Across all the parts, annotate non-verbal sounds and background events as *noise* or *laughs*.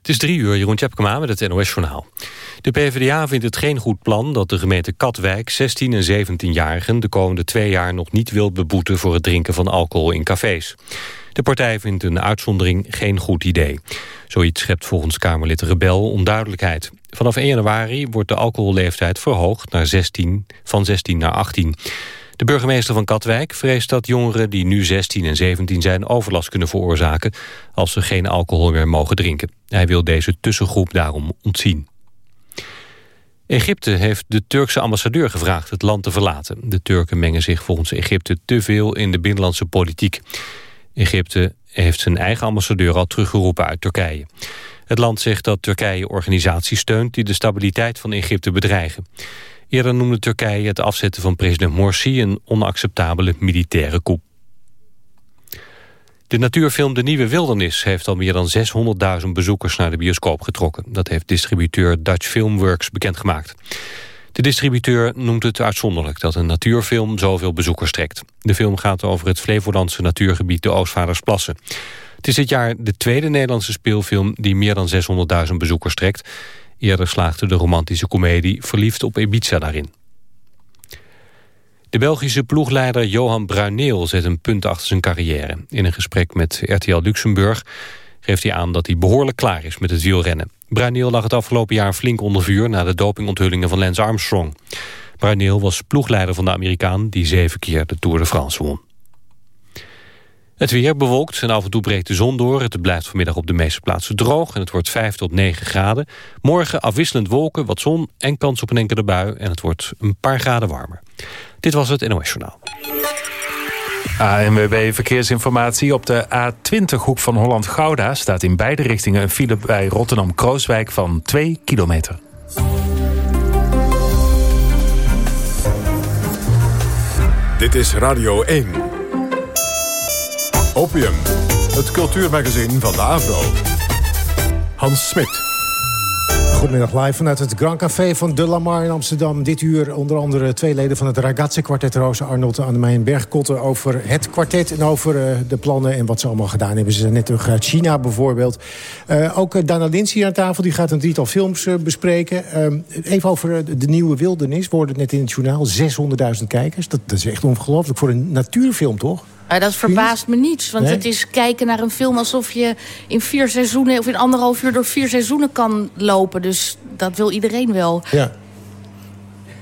Het is drie uur, Jeroen Tjepkema met het NOS-journaal. De PvdA vindt het geen goed plan dat de gemeente Katwijk 16- en 17-jarigen... de komende twee jaar nog niet wil beboeten voor het drinken van alcohol in cafés. De partij vindt een uitzondering geen goed idee. Zoiets schept volgens Kamerlid Rebel onduidelijkheid. Vanaf 1 januari wordt de alcoholleeftijd verhoogd naar 16, van 16 naar 18. De burgemeester van Katwijk vreest dat jongeren die nu 16 en 17 zijn overlast kunnen veroorzaken als ze geen alcohol meer mogen drinken. Hij wil deze tussengroep daarom ontzien. Egypte heeft de Turkse ambassadeur gevraagd het land te verlaten. De Turken mengen zich volgens Egypte te veel in de binnenlandse politiek. Egypte heeft zijn eigen ambassadeur al teruggeroepen uit Turkije. Het land zegt dat Turkije organisaties steunt die de stabiliteit van Egypte bedreigen. Eerder noemde Turkije het afzetten van president Morsi een onacceptabele militaire coup. De natuurfilm De Nieuwe Wildernis heeft al meer dan 600.000 bezoekers naar de bioscoop getrokken. Dat heeft distributeur Dutch Filmworks bekendgemaakt. De distributeur noemt het uitzonderlijk dat een natuurfilm zoveel bezoekers trekt. De film gaat over het Flevolandse natuurgebied de Oostvaardersplassen. Het is dit jaar de tweede Nederlandse speelfilm die meer dan 600.000 bezoekers trekt. Eerder slaagde de romantische komedie Verliefd op Ibiza daarin. De Belgische ploegleider Johan Bruineel zet een punt achter zijn carrière. In een gesprek met RTL Luxemburg geeft hij aan dat hij behoorlijk klaar is met het wielrennen. Bruineel lag het afgelopen jaar flink onder vuur... na de dopingonthullingen van Lance Armstrong. Bruineel was ploegleider van de Amerikaan... die zeven keer de Tour de France won. Het weer bewolkt en af en toe breekt de zon door. Het blijft vanmiddag op de meeste plaatsen droog en het wordt 5 tot 9 graden. Morgen afwisselend wolken, wat zon en kans op een enkele bui... en het wordt een paar graden warmer. Dit was het NOS Journaal. ANWB Verkeersinformatie. Op de A20 hoek van Holland-Gouda staat in beide richtingen... een file bij Rotterdam-Krooswijk van 2 kilometer. Dit is Radio 1. Opium, het cultuurmagazin van de Avro. Hans Smit. Goedemiddag live vanuit het Grand Café van De Lamar in Amsterdam. Dit uur onder andere twee leden van het Ragazze kwartet... Rosa Arnold en Annemijn Bergkotten over het kwartet... en over uh, de plannen en wat ze allemaal gedaan hebben. Ze zijn net terug uit China bijvoorbeeld. Uh, ook uh, Dana Lins aan tafel, die gaat een drietal films bespreken. even over de nieuwe wildernis. We hoorden net in het journaal 600.000 kijkers. Dat is echt ongelooflijk voor een natuurfilm, toch? Maar dat verbaast me niets. Want het is kijken naar een film alsof je in vier seizoenen... of in anderhalf uur door vier seizoenen kan lopen. Dus dat wil iedereen wel. Ja.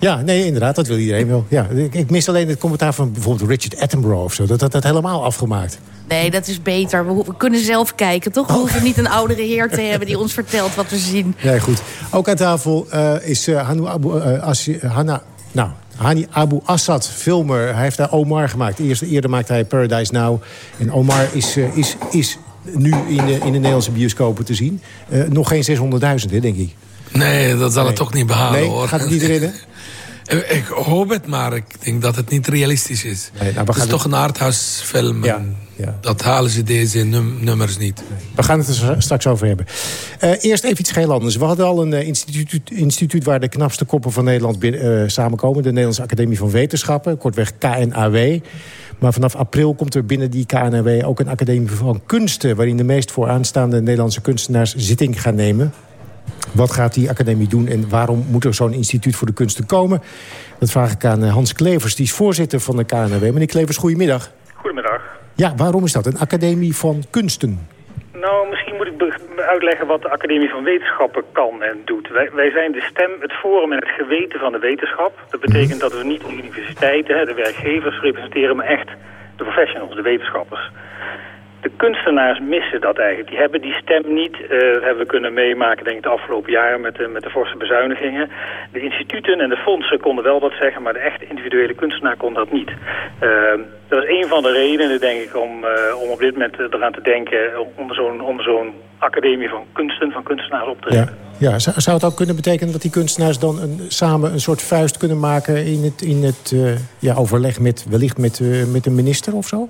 Ja, nee, inderdaad, dat wil iedereen wel. Ja, ik, ik mis alleen het commentaar van bijvoorbeeld Richard Attenborough of zo. Dat dat, dat helemaal afgemaakt. Nee, dat is beter. We, we kunnen zelf kijken, toch? We oh. hoeven niet een oudere heer te hebben die ons vertelt wat we zien. Nee, goed. Ook aan tafel uh, is uh, Hanu Abu, uh, Asi, Hanna... Nou, Hani Abu Assad, filmer. Hij heeft daar Omar gemaakt. Eerst, eerder maakte hij Paradise Now. En Omar is, uh, is, is nu in de, in de Nederlandse bioscopen te zien. Uh, nog geen 600.000, denk ik. Nee, dat zal nee. het toch niet behalen, nee, hoor. gaat het niet erin, *laughs* Ik hoop het, maar ik denk dat het niet realistisch is. Nee, nou, het is toch een arthouse-film. Ja, ja. Dat halen ze deze num nummers niet. Nee. We gaan het er straks over hebben. Uh, eerst even iets heel anders. We hadden al een uh, instituut, instituut waar de knapste koppen van Nederland uh, samenkomen. De Nederlandse Academie van Wetenschappen, kortweg KNAW. Maar vanaf april komt er binnen die KNAW ook een Academie van Kunsten... waarin de meest vooraanstaande Nederlandse kunstenaars zitting gaan nemen. Wat gaat die academie doen en waarom moet er zo'n instituut voor de kunsten komen? Dat vraag ik aan Hans Klevers, die is voorzitter van de KNW. Meneer Klevers, goedemiddag. Goedemiddag. Ja, waarom is dat? Een academie van kunsten? Nou, misschien moet ik uitleggen wat de Academie van Wetenschappen kan en doet. Wij, wij zijn de stem, het forum en het geweten van de wetenschap. Dat betekent dat we niet de universiteiten, de werkgevers representeren, maar echt de professionals, de wetenschappers de kunstenaars missen dat eigenlijk. Die hebben die stem niet. Uh, dat hebben we kunnen meemaken denk ik de afgelopen jaren met de, met de forse bezuinigingen. De instituten en de fondsen konden wel wat zeggen, maar de echte individuele kunstenaar kon dat niet. Uh, dat is een van de redenen denk ik om, uh, om op dit moment eraan te denken om zo'n zo'n academie van kunsten, van kunstenaars op te richten. Ja. ja, zou het ook kunnen betekenen dat die kunstenaars dan een, samen een soort vuist kunnen maken in het, in het ja, overleg met wellicht met, met een minister of zo?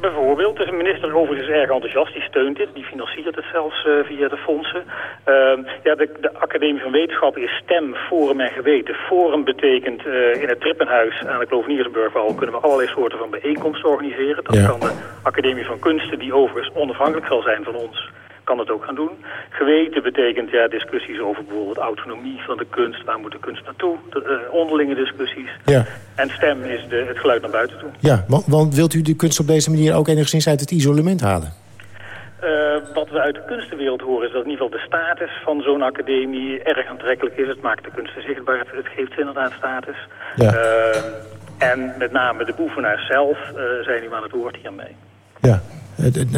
Bijvoorbeeld, de minister overigens is erg enthousiast, die steunt dit, die financiert het zelfs uh, via de fondsen. Uh, ja, de, de, Academie van Wetenschappen is stem, forum en geweten. Forum betekent uh, in het Trippenhuis aan de Kloveniersburg wel kunnen we allerlei soorten van bijeenkomsten organiseren. Dat ja. kan de Academie van Kunsten, die overigens onafhankelijk zal zijn van ons, kan het ook gaan doen. Geweten betekent ja discussies over bijvoorbeeld autonomie van de kunst. Waar moet de kunst naartoe? De, onderlinge discussies. Ja. En stem is de, het geluid naar buiten toe. Ja, want, want wilt u de kunst op deze manier ook enigszins uit het isolement halen? Uh, wat we uit de kunstenwereld horen is dat in ieder geval de status van zo'n academie erg aantrekkelijk is. Het maakt de kunsten zichtbaar, het, geeft ze inderdaad status. Ja. Uh, en met name de boevenaars zelf uh, zijn nu aan het woord hiermee. Ja.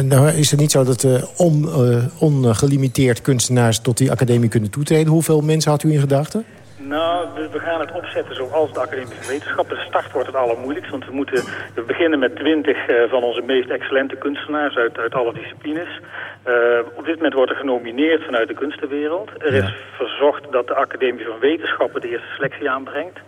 Nou, is het niet zo dat on, ongelimiteerd kunstenaars tot die academie kunnen toetreden? Hoeveel mensen had u in gedachten? Nou, we, gaan het opzetten zoals de Academische Wetenschappen. De start wordt het allermoeilijkst, want we, moeten, we beginnen met twintig van onze meest excellente kunstenaars uit, uit alle disciplines. Uh, op dit moment wordt er genomineerd vanuit de kunstenwereld. Er is verzocht dat de Academie van Wetenschappen de eerste selectie aanbrengt.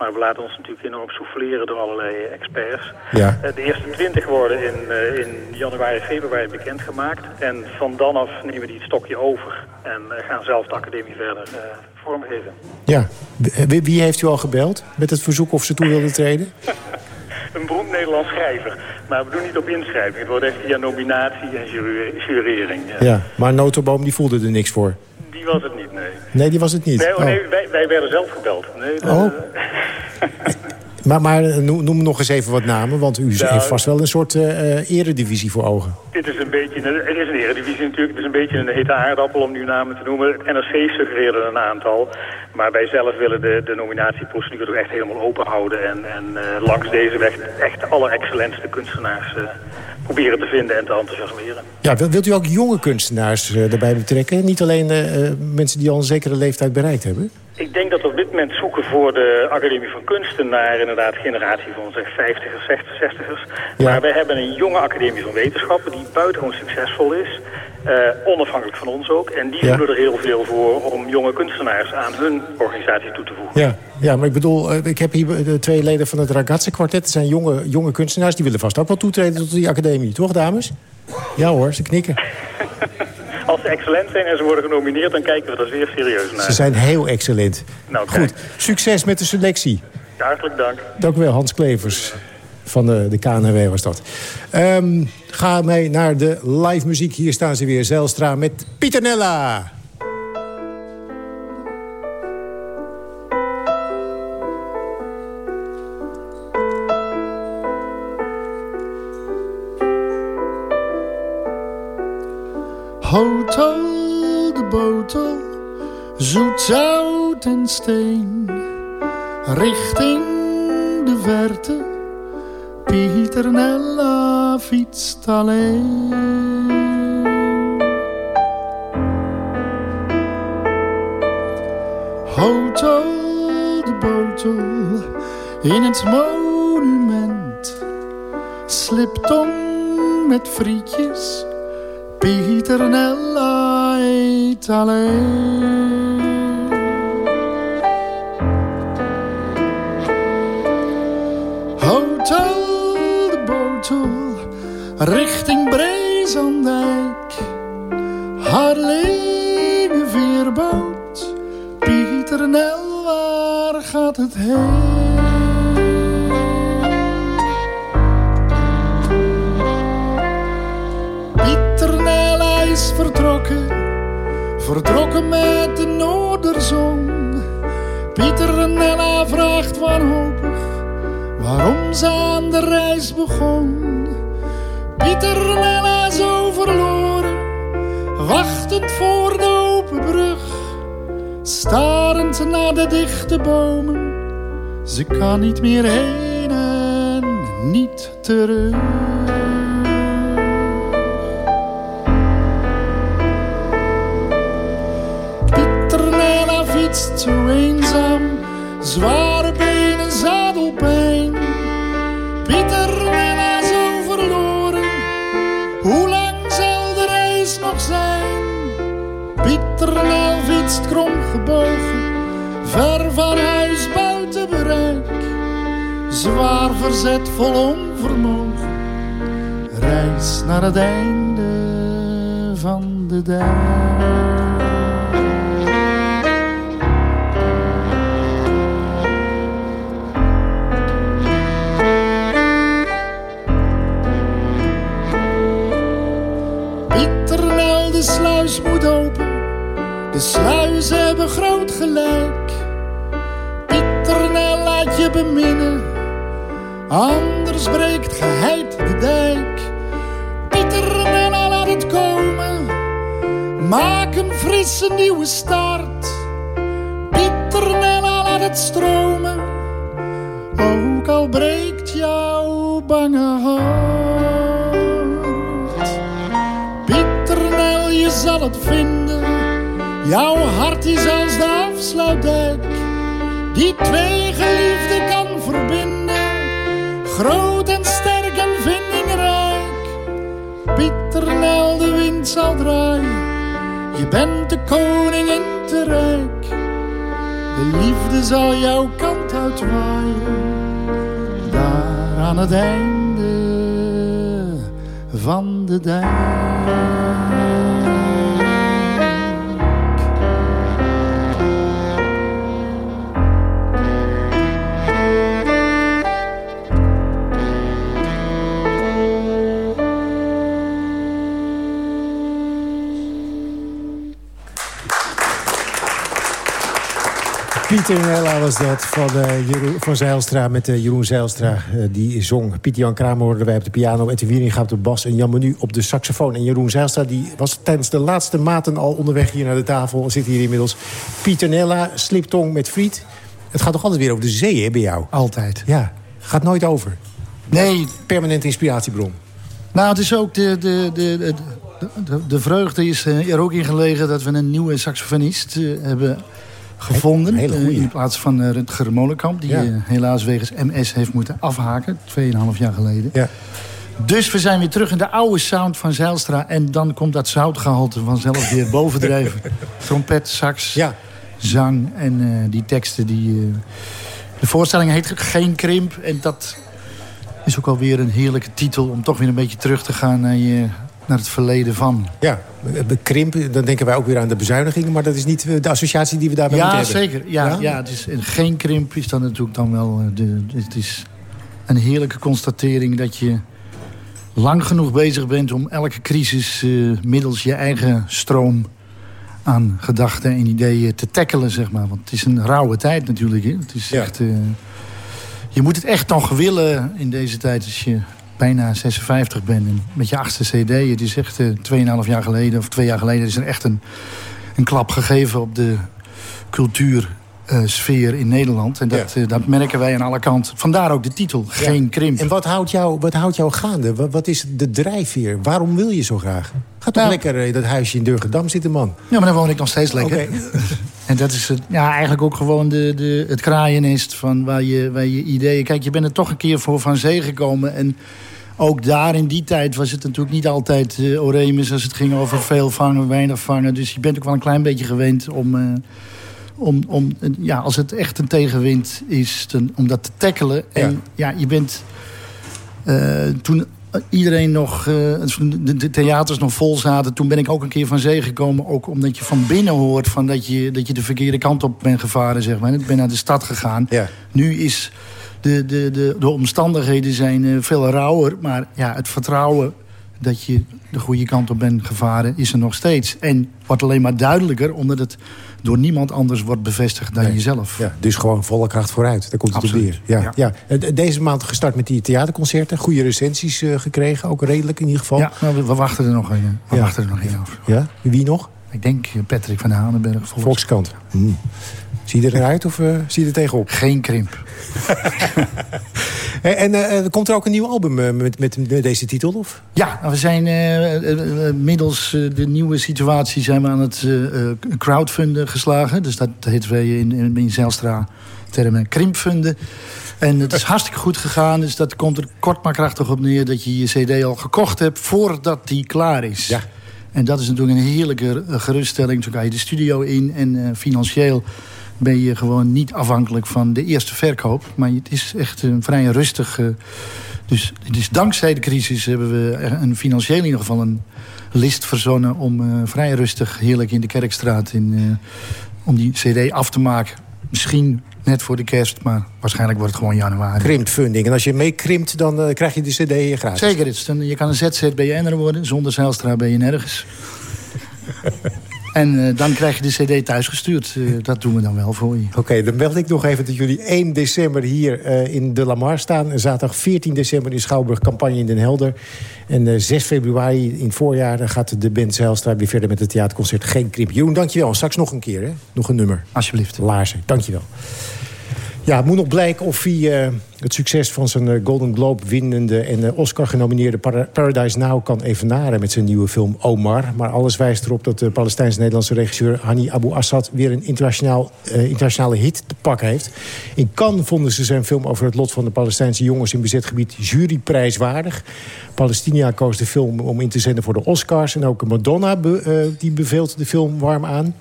Maar we laten ons natuurlijk enorm souffleren door allerlei experts. Ja. Uh, de eerste twintig worden in, in januari, februari bekendgemaakt. En van dan af nemen die het stokje over en gaan zelf de academie verder vormgeven. Ja. Wie, heeft u al gebeld met het verzoek of ze toe wilden treden? *laughs* een beroemd Nederlands schrijver. Maar we doen niet op inschrijving. Het wordt echt via nominatie en jurering. Ja, ja maar Notenboom die voelde er niks voor? Die was het niet, nee. Nee, die was het niet? Nee, oh, nee wij, wij, werden zelf gebeld. Nee, oh. *laughs* Maar, maar eh, noem, nog eens even wat namen, want u nou, heeft vast wel een soort uh, eredivisie voor ogen. Dit is een beetje, het is een eredivisie natuurlijk, het is een beetje een hete aardappel om nu namen te noemen. NRC suggereerde een aantal, maar wij zelf willen de, de nominatieprocedure toch echt helemaal open houden. En, en uh, langs deze weg echt alle excellentste kunstenaars uh, proberen te vinden en te enthousiasmeren. Ja, wilt u ook jonge kunstenaars erbij betrekken? Niet alleen mensen die al een zekere leeftijd bereikt hebben? Ik denk dat we op dit moment zoeken voor de Academie van Kunsten naar inderdaad generatie van zeg 50ers, 60, 60ers. Maar wij hebben een jonge Academie van Wetenschappen die buitengewoon succesvol is. Uh, onafhankelijk van ons ook. En die doen er heel veel voor om jonge kunstenaars aan hun organisatie toe te voegen. Ja, ja maar ik bedoel, eh, ik heb hier de twee leden van het Ragazze kwartet. Dat zijn jonge, jonge kunstenaars, die willen vast ook wel toetreden tot die academie, toch dames? Ja hoor, ze knikken. *laughs* als ze excellent zijn en ze worden genomineerd... dan kijken we er zeer serieus naar. Ze zijn heel excellent. Nou, Goed, succes met de selectie. hartelijk dank. Dank u wel, Hans Klevers. Van de, de KNW was dat. Um, ga mee naar de live muziek. Hier staan ze weer, Zelstra met Pieternella. Hotel de botel, zoet zout en steen. Richting de verte, Pieternella fietst alleen. Hotel de botel, in het monument. Slipt om met frietjes Alleen. Hotel de richting Brezandijk. Lege veerboot, Pieternel, waar gaat het heen? Vertrokken, met de noorderzon. Pieter en Nella vraagt wanhopig waarom ze aan de reis begon. Pieter en Nella zo verloren, wachtend voor de open brug. Starend naar de dichte bomen, ze kan niet meer heen en niet terug. Pieter Nella zo verloren, hoe lang zal de reis nog zijn? Pieter Nel fietst kromgebogen, ver van huis buiten bereik. Zwaar verzet vol onvermogen, reis naar het einde van de dag. Slow sluis moet open. De sluizen hebben groot gelijk. Pieter, laat je beminnen. Anders breekt geheid de dijk. Pieter, laat het komen. Maak een frisse nieuwe start. Pieter, laat het stromen. Ook al breekt jouw bange hart. Het vinden. Jouw hart is als de afsluitdijk. Die twee geliefden kan verbinden. Groot en sterk en vindingrijk. Pieternel, de wind zal draaien. Je bent de koning in te rijk. De liefde zal jouw kant uitwaaien. Daar aan het einde van de dijk. Pieter Nella was dat van, uh, Jeroen, van Zeilstra met uh, Jeroen Zeilstra. Uh, die zong. Pieter Jan Kramer hoorden wij op de piano. Etty Wieringa op de bas en Jan Menu op de saxofoon. En Jeroen Zeilstra die was tijdens de laatste maten al onderweg hier naar de tafel. Zit hier inmiddels. Pieter Nella, sliptong met friet. Het gaat toch altijd weer over de zee hè, bij jou? Altijd. Ja, gaat nooit over. Nee. Permanente inspiratiebron. Nou, het is ook de, de, de, de, de, vreugde is er ook in gelegen... dat we een nieuwe saxofonist hebben gevonden. Uh, in plaats van uh, Rutger Molenkamp. Die uh, helaas wegens MS heeft moeten afhaken. 2,5 jaar geleden. Ja. Dus we zijn weer terug in de oude sound van Zeilstra. En dan komt dat zoutgehalte vanzelf weer *laughs* bovendrijven. Trompet, sax, ja. zang en die teksten. Die, de voorstelling heet Geen Krimp. En dat is ook alweer een heerlijke titel... om toch weer een beetje terug te gaan naar je naar het verleden van. Ja, krimpen, dan denken wij ook weer aan de bezuinigingen... maar dat is niet de associatie die we daarbij ja, moeten hebben. Zeker. Ja, ja? ja het is, en geen krimp is dan natuurlijk dan wel... Eh, de, het is een heerlijke constatering dat je lang genoeg bezig bent... om elke crisis uh, middels je eigen stroom aan gedachten en ideeën te tackelen, zeg maar. Want het is een rauwe tijd natuurlijk. Hè? Het is echt... Uh, je moet het echt nog willen in deze tijd als je bijna 56 ben. En met je achtste cd, het is echt uh, eh, 2,5 jaar geleden... of twee jaar geleden is er echt een, een klap gegeven op de cultuursfeer in Nederland. En dat, ja. uh, dat merken wij aan alle kanten. Vandaar ook de titel, Geen Krimp. En wat houdt jou, wat houdt jou gaande? Wat, wat is de drijfveer? Waarom wil je zo graag? Ga toch nou, lekker in dat huisje in Durgedam zitten, man. Ja, maar dan woon ik nog steeds lekker. *laughs* en dat is het, ja, eigenlijk ook gewoon de, de, het kraaienist van waar je, waar je ideeën... Kijk, je bent er toch een keer voor van zee gekomen... en ook daar in die tijd was het natuurlijk niet altijd uh, Oremus... als het ging over veel vangen, weinig vangen. Dus je bent ook wel een klein beetje gewend om... Uh, om, om ja, als het echt een tegenwind is, ten, om dat te tackelen. En ja, je bent... Uh, toen iedereen nog, de, de, theaters nog vol zaten... toen ben ik ook een keer van zee gekomen. Ook omdat je van binnen hoort van dat, je, dat je de verkeerde kant op bent gevaren. Zeg maar. Ik ben naar de stad gegaan. Ja. Nu is de, de, de, de omstandigheden zijn uh, veel rauwer. Maar ja, het vertrouwen dat je de goede kant op bent gevaren is er nog steeds. En wordt alleen maar duidelijker omdat het door niemand anders wordt bevestigd dan jezelf. Ja, dus gewoon volle kracht vooruit. Daar komt het Absoluut. op neer. Ja, ja. ja. Deze maand gestart met die theaterconcerten. Goede recensies uh, gekregen, ook redelijk in ieder geval. Ja, nou, we, wachten er nog een. We wachten er nog een over. Ja? Wie nog? Ik denk eh, Patrick van Hanenberg. Volkskant. Hmm. Zie je eruit of uh, zie je er tegenop? Geen krimp. *laughs* en uh, komt er ook een nieuw album uh, met, met, deze titel? Of? Ja, we zijn middels de nieuwe situatie zijn we aan het crowdfunden geslagen. Dus dat heet wij in, in, in Zijlstra termen krimpfunden. En het is *laughs* hartstikke goed gegaan. Dus dat komt er kort maar krachtig op neer dat je je cd al gekocht hebt voordat die klaar is. Ja. En dat is natuurlijk een heerlijke geruststelling. Zo ga je de studio in en financieel ben je gewoon niet afhankelijk van de eerste verkoop. Maar het is echt een vrij rustig... Uh, dus, dus dankzij de crisis hebben we een financieel in ieder geval een list verzonnen... om uh, vrij rustig heerlijk in de Kerkstraat in, uh, om die cd af te maken. Misschien net voor de kerst, maar waarschijnlijk wordt het gewoon januari. Krimpt funding. En als je meekrimpt, dan uh, krijg je de cd gratis. Zeker, het, je kan een ZZBN'er worden. Zonder Zijlstra ben je nergens. *laughs* En uh, dan krijg je de cd thuisgestuurd. Uh, dat doen we dan wel voor je. Oké, okay, dan meld ik nog even dat jullie 1 december hier uh, in De Lamar staan. En zaterdag 14 december in Schouwburg campagne in Den Helder. En 6 februari in het voorjaar gaat de band Zijlstra weer verder met het theaterconcert Geen Krimp. Jeroen, dankjewel. Straks nog een keer, hè? Nog een nummer. Alsjeblieft. Laarzen, dankjewel. Ja, het moet nog blijken of hij uh, het succes van zijn uh, Golden Globe winnende... en uh, Oscar-genomineerde Paradise Now kan evenaren met zijn nieuwe film Omar. Maar alles wijst erop dat de Palestijns-Nederlandse regisseur Hani Abu Assad... weer een internationaal, internationale hit te pakken heeft. In Cannes vonden ze zijn film over het lot van de Palestijnse jongens... in bezet gebied juryprijswaardig. Palestina koos de film om in te zenden voor de Oscars. En ook Madonna die beveelt de film warm aan.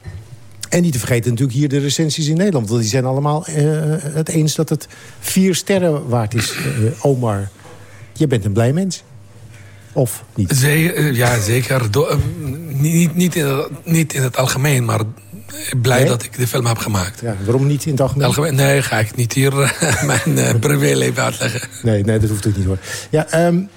En niet te vergeten natuurlijk hier de recensies in Nederland. Want die zijn allemaal uh, het eens dat het vier sterren waard is, uh, Omar. Je bent een blij mens. Of niet? Zeker, ja, zeker. Do niet, niet, in het, niet in het algemeen, maar blij dat ik de film heb gemaakt. Ja, waarom niet in het algemeen? algemeen nee, ga ik niet hier *laughs* mijn privéleven uitleggen. Nee, nee, dat hoeft ook niet hoor. Ja, um,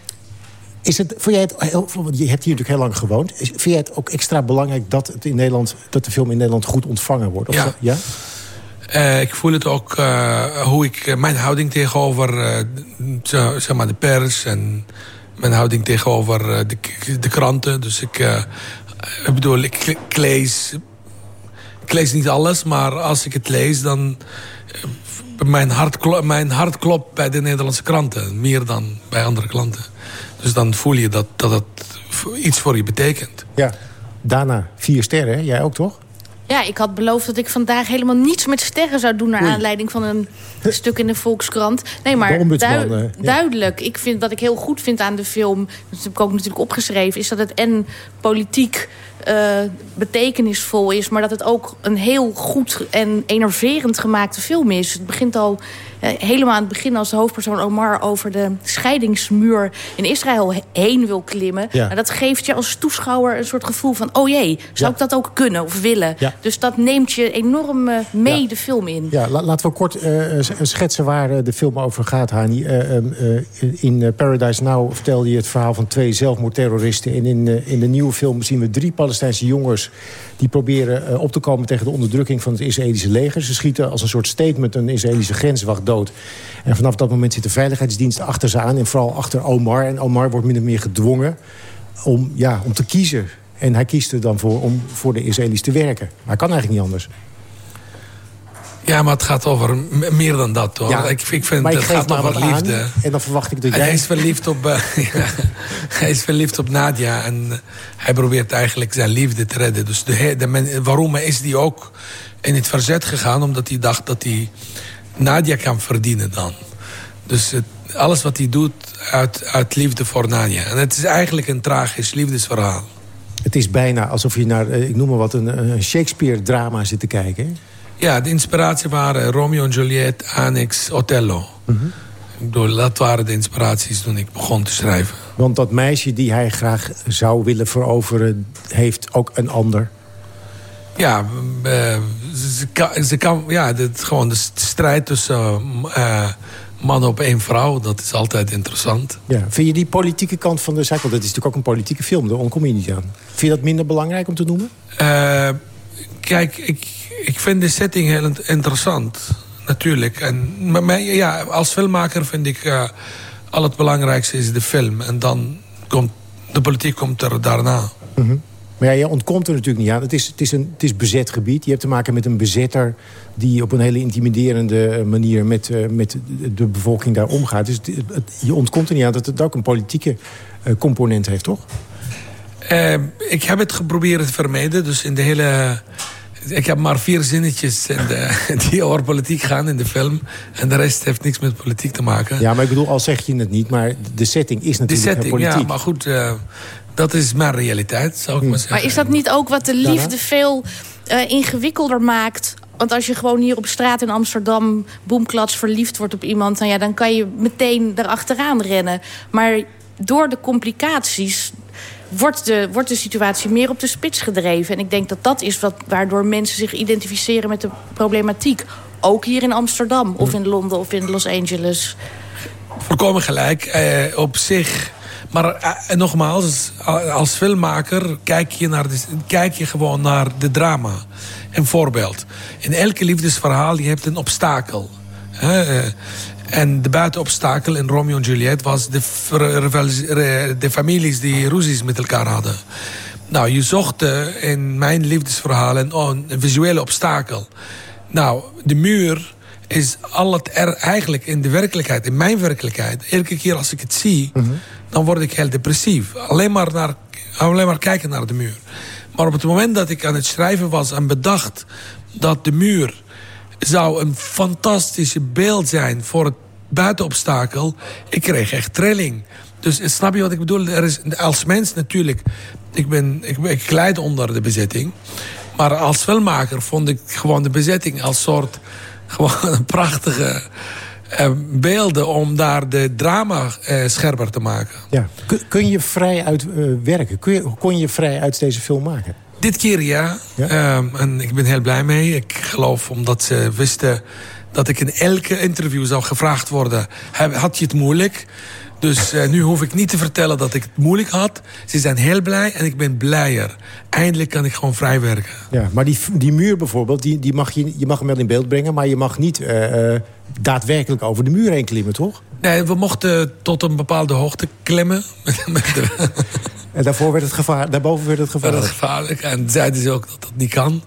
is het, vond jij het heel, je hebt hier natuurlijk heel lang gewoond. Vind jij het ook extra belangrijk dat, het in Nederland, dat de film in Nederland goed ontvangen wordt? Of ja. ja? Uh, ik voel het ook uh, hoe ik uh, mijn houding tegenover zeg maar de pers en mijn houding tegenover de, de kranten. Dus ik, ik bedoel, ik, ik, lees, ik lees niet alles, maar als ik het lees dan mijn hart, mijn hart klopt bij de Nederlandse kranten. Meer dan bij andere klanten. Dus dan voel je dat, dat het iets voor je betekent. Ja, daarna vier sterren, jij ook toch? Ja, ik had beloofd dat ik vandaag helemaal niets met sterren zou doen... naar aanleiding van een *laughs* stuk in de Volkskrant. Nee, maar eh, duidelijk. Ik vind, wat ik heel goed vind aan de film... dat heb ik ook natuurlijk opgeschreven... is dat het en politiek uh, betekenisvol is... maar dat het ook een heel goed en enerverend gemaakte film is. Het begint al helemaal aan het begin als de hoofdpersoon Omar... over de scheidingsmuur in Israël heen wil klimmen. Ja. En dat geeft je als toeschouwer een soort gevoel van... oh jee, zou ik dat ook kunnen of willen? Ja. Dus dat neemt je enorm uh, mee de film in. Ja, laten we kort schetsen waar de film over gaat, Hani. In Paradise Now vertelde je het verhaal van twee zelfmoordterroristen... en in, in de nieuwe film zien we drie Palestijnse jongens... die proberen uh, op te komen tegen de onderdrukking van het Israëlische leger. Ze schieten als een soort statement een Israëlische grenswacht dood. En vanaf dat moment zit de veiligheidsdienst achter ze aan... en vooral achter Omar. En Omar wordt min of meer gedwongen om, ja, om te kiezen. En hij kiest er dan voor om voor de Israëli's te werken. Maar hij kan eigenlijk niet anders. Ja, maar het gaat over meer dan dat, hoor. Ja, ik, ik vind het gaat over liefde. en dan verwacht ik dat jij... Hij is verliefd op, *laughs* uh, hij is verliefd op Nadia. En uh, hij probeert eigenlijk zijn liefde te redden. Dus de, de waarom is hij ook in het verzet gegaan? Omdat hij dacht dat hij Nadia kan verdienen dan. Dus het, alles wat hij doet uit, uit liefde voor Nadia. En het is eigenlijk een tragisch liefdesverhaal. Het is bijna alsof je naar, eh, ik noem maar wat, een, een Shakespeare-drama zit te kijken. Ja, de inspiratie waren Romeo en Juliet, Annex, Othello. Mm dat waren de inspiraties toen ik begon te schrijven. Want dat meisje die hij graag zou willen veroveren... heeft ook een ander? Ja, uh, ze, kan, ze kan, ja het, gewoon de strijd tussen uh, man op één vrouw... dat is altijd interessant. Ja. Vind je die politieke kant van de zaak... want het is natuurlijk ook een politieke film, daar ontkom je niet aan. Vind je dat minder belangrijk om te noemen? Uh, kijk, ik, ik vind de setting heel interessant. Natuurlijk. En, maar, ja, als filmmaker vind ik... Uh, al het belangrijkste is de film. En dan komt de politiek komt er daarna. Mm Maar ja, je ontkomt er natuurlijk niet aan. Het is, het, is een, het is bezet gebied. Je hebt te maken met een bezetter... die op een hele intimiderende manier met, uh, met de bevolking daar omgaat. Dus het, je ontkomt er niet aan dat het ook een politieke component heeft, toch? Uh, ik heb het geprobeerd te vermijden. Dus in de hele ik heb maar vier zinnetjes in de, *laughs* die over politiek gaan in de film. En de rest heeft niks met politiek te maken. Ja, maar ik bedoel, al zeg je het niet, maar de setting is natuurlijk de setting, politiek. Ja, maar goed, uh, dat is mijn realiteit, zou ik hm. maar zeggen. Maar is dat niet ook wat de liefde veel uh, ingewikkelder maakt want als je gewoon hier op straat in Amsterdam... boemklats verliefd wordt op iemand... Dan, ja, dan kan je meteen erachteraan rennen. Maar door de complicaties wordt de, wordt de situatie meer op de spits gedreven. En ik denk dat dat is wat, waardoor mensen zich identificeren met de problematiek. Ook hier in Amsterdam, of in Londen, of in Los Angeles. Voorkomen gelijk. Eh, op zich Maar uh, nogmaals, als filmmaker kijk je, naar kijk je gewoon naar de drama. Een voorbeeld. In elke liefdesverhaal je hebt een obstakel. Hè? En de buitenobstakel in Romeo en Juliet was de, de families die ruzies met elkaar hadden. Nou, je zocht in mijn liefdesverhaal een, een visuele obstakel. Nou, de muur is al het er eigenlijk in de werkelijkheid, in mijn werkelijkheid... elke keer als ik het zie, mhm. dan word ik heel depressief. Alleen maar, naar, alleen maar kijken naar de muur. Maar op het moment dat ik aan het schrijven was en bedacht... dat de muur zou een fantastische beeld zijn voor het buitenobstakel... ik kreeg echt trilling. Dus snap je wat ik bedoel? Er is, als mens natuurlijk... Ik, ben, ik, ik leid onder de bezetting... Maar als filmmaker vond ik gewoon de bezetting als soort... *laughs* gewoon prachtige uh, beelden om daar de drama uh, scherper te maken. Ja. Kun, je vrij uit werken? Kun je, kon je vrij uit deze film maken? Dit keer ja. ja? Ehm, en ik ben heel blij mee. Ik geloof omdat ze wisten dat ik in elke interview zou gevraagd worden... had je het moeilijk? Dus uh, nu hoef ik niet te vertellen dat ik het moeilijk had. Ze zijn heel blij en ik ben blijer. Eindelijk kan ik gewoon vrij werken. Ja, maar die, die muur bijvoorbeeld, die, die mag je, je mag hem wel in beeld brengen... maar je mag niet uh, daadwerkelijk over de muur heen klimmen, toch? Nee, we mochten tot een bepaalde hoogte klimmen. *laughs* en daarvoor werd het gevaar, daarboven werd het gevaarlijk? Werd het gevaarlijk. En zeiden ze ook dat dat niet kan.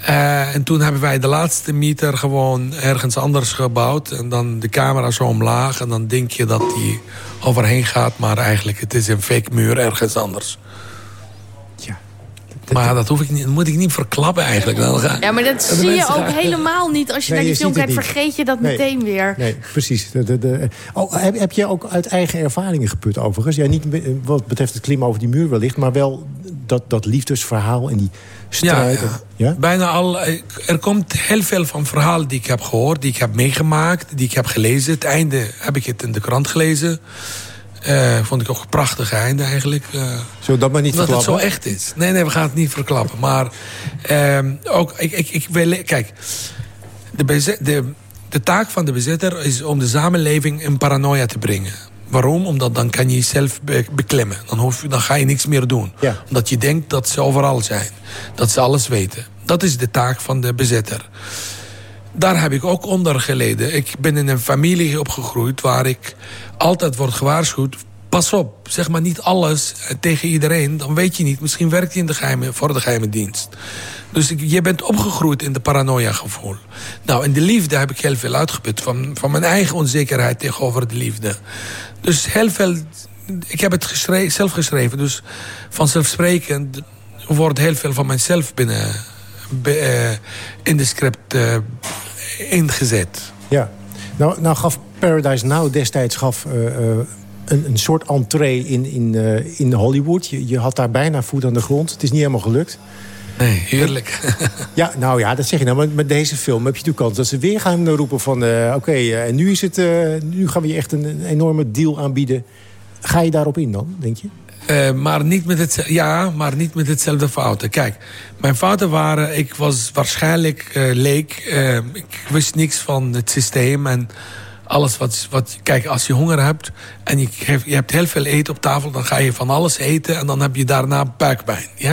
Uh, en toen hebben wij de laatste meter gewoon ergens anders gebouwd. En dan de camera zo omlaag. En dan denk je dat die overheen gaat. Maar eigenlijk het is een fake muur ergens anders. Ja. Maar dat hoef ik niet, moet ik niet verklappen eigenlijk. Dan ga, ja, maar dat zie je ook helemaal niet. Als je naar die film kijkt, vergeet je dat meteen weer. Nee, precies. De, de, de, oh, heb, heb je ook uit eigen ervaringen geput overigens? Ja, niet wat betreft het klim over die muur wellicht. Maar wel dat, dat liefdesverhaal en die strijd. Ja, ja. bijna al. Er komt heel veel van verhalen die ik heb gehoord, die ik heb meegemaakt, die ik heb gelezen. Het einde heb ik het in de krant gelezen. Uh, vond ik ook een prachtig einde eigenlijk. Uh, Zullen dat maar niet verklappen? Dat het zo echt is. Nee, nee, we gaan het niet verklappen. Maar uh, ook, ik, ik, ik wil... Kijk, de, de, de taak van de bezitter is om de samenleving in paranoia te brengen. Waarom? Omdat dan kan je jezelf beklemmen. Dan, hoef, dan ga je niks meer doen. Omdat je denkt dat ze overal zijn. Dat ze alles weten. Dat is de taak van de bezetter. Daar heb ik ook onder geleden. Ik ben in een familie opgegroeid waar ik altijd word gewaarschuwd. Pas op, zeg maar niet alles tegen iedereen. Dan weet je niet, misschien werkt je in de geheime, voor de geheime dienst. Dus je bent opgegroeid in de paranoia gevoel. Nou, in de liefde heb ik heel veel uitgeput. Van, van mijn eigen onzekerheid tegenover de liefde. Dus heel veel... Ik heb het geschreven, zelf geschreven. Dus vanzelfsprekend wordt heel veel van mijzelf binnen... uh, in de script uh, ingezet. Ja. Nou, nou gaf Paradise Now destijds gaf, een, een soort entree in, in, in Hollywood. Je, je had daar bijna voet aan de grond. Het is niet helemaal gelukt. Nee, heerlijk. *laughs* ja, nou ja, dat zeg je nou. Maar met deze film heb je natuurlijk kans dat ze weer gaan roepen van... Uh, oké, en nu, is het, uh, nu gaan we je echt een, een, enorme deal aanbieden. Ga je daarop in dan, denk je? Maar niet met het, ja, maar niet met hetzelfde fouten. Kijk, mijn fouten waren... Ik was waarschijnlijk leek. ik wist niks van het systeem en alles wat, wat... Kijk, als je honger hebt en je, je hebt heel veel eten op tafel... dan ga je van alles eten en dan heb je daarna buikpijn. *laughs*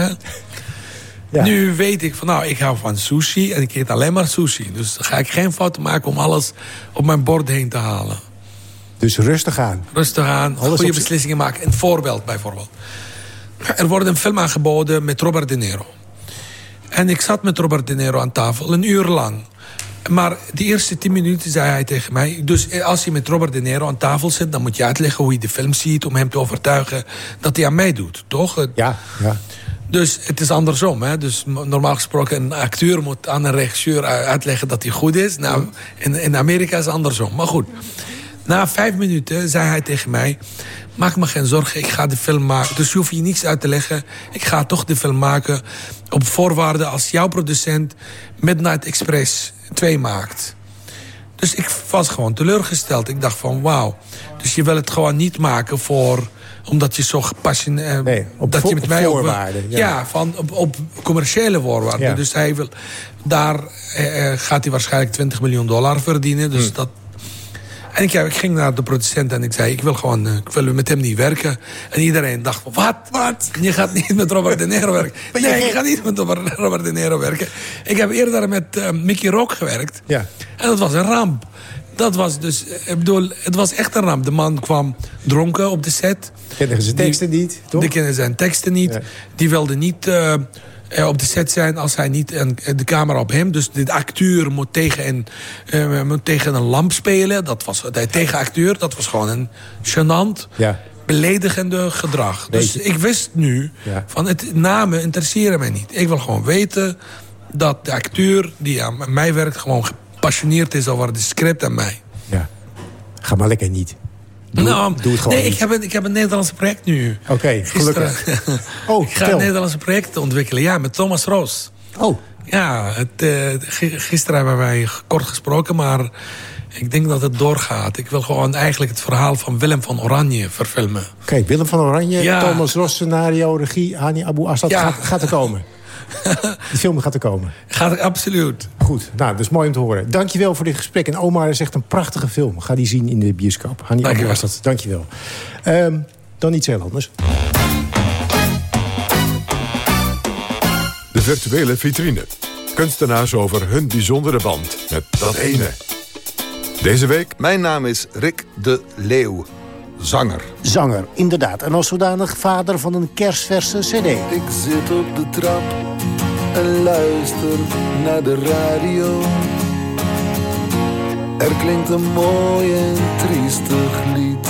Ja? Nu weet ik van, nou, ik hou van sushi en ik eet alleen maar sushi. Dus dan ga ik geen fouten maken om alles op mijn bord heen te halen. Dus rustig aan. Rustig aan, alles goede beslissingen maken. Een voorbeeld bijvoorbeeld. Er wordt een film aangeboden met Robert De Niro. En ik zat met Robert De Niro aan tafel, een uur lang. Maar de eerste tien minuten zei hij tegen mij... dus als je met Robert De Niro aan tafel zit... dan moet je uitleggen hoe je de film ziet... om hem te overtuigen dat hij aan mij doet, toch? Ja, ja. Dus het is andersom. Hè? Dus normaal gesproken een acteur moet aan een regisseur uitleggen dat hij goed is. Nou, in, in Amerika is het andersom. Maar goed, na vijf minuten zei hij tegen mij... maak me geen zorgen, ik ga de film maken. Dus je hoeft je niets uit te leggen. Ik ga toch de film maken op voorwaarde als jouw producent... Midnight Express 2 maakt. Dus ik was gewoon teleurgesteld. Ik dacht van wauw. Dus je wil het gewoon niet maken voor omdat je zo gepassioneerd... Eh, nee, op dat je met mij voorwaarden. Op, ja. van, op, op commerciële voorwaarden. Dus hij wil, daar eh, eh, gaat hij waarschijnlijk 20 miljoen dollar verdienen. Dus hmm. dat... En ik, ik, ging naar de producent en ik zei, ik wil gewoon ik wil met hem niet werken. En iedereen dacht, wat, wat? Je gaat niet met Robert De Niro werken. *laughs* nee, ik ga niet met Robert De Niro werken. Ik heb eerder met Mickey Rock gewerkt. Ja. En dat was een ramp. Dat was dus, ik bedoel, het was echt een ramp. De man kwam dronken op de set. Kennen zijn teksten niet, toch? Die kennen zijn teksten niet. Die wilde niet uh, op de set zijn als hij niet en de camera op hem. Dus de acteur moet tegen een, uh, moet tegen een lamp spelen. Dat was de tegenacteur. Dat was gewoon een gênant, ja. beledigende gedrag. Dus ik wist nu, van het namen interesseren mij niet. Ik wil gewoon weten dat de acteur die aan mij werkt... gewoon gepassioneerd is over het script en mij. Ja, ga maar lekker niet. Doe, nou, doe het gewoon nee, ik heb, een, ik heb een Nederlandse project nu. Oké, okay, gelukkig. *laughs* oh, ik ga een Nederlandse project ontwikkelen, ja, met Thomas Roos. Oh. Ja, het, uh, gisteren hebben wij kort gesproken, maar ik denk dat het doorgaat. Ik wil gewoon eigenlijk het verhaal van Willem van Oranje verfilmen. Oké, Willem van Oranje, ja. Thomas Roos scenario, regie, Hani Abu Assad ja. gaat, gaat er komen. *laughs* *laughs* Die film gaat er komen. Gaat er absoluut. Goed, nou, dat is mooi om te horen. Dankjewel voor dit gesprek. En Omar is echt een prachtige film. Ga die zien in de bioscoop. Hani Dank was dat. Dankjewel. Um, dan iets heel anders. De virtuele vitrine. Kunstenaars over hun bijzondere band met dat ene. Deze week... Mijn naam is Rick de Leeuw. Zanger. Zanger, inderdaad. En als zodanig vader van een kerstverse cd. Ik zit op de trap en luister naar de radio. Er klinkt een mooi en triestig lied.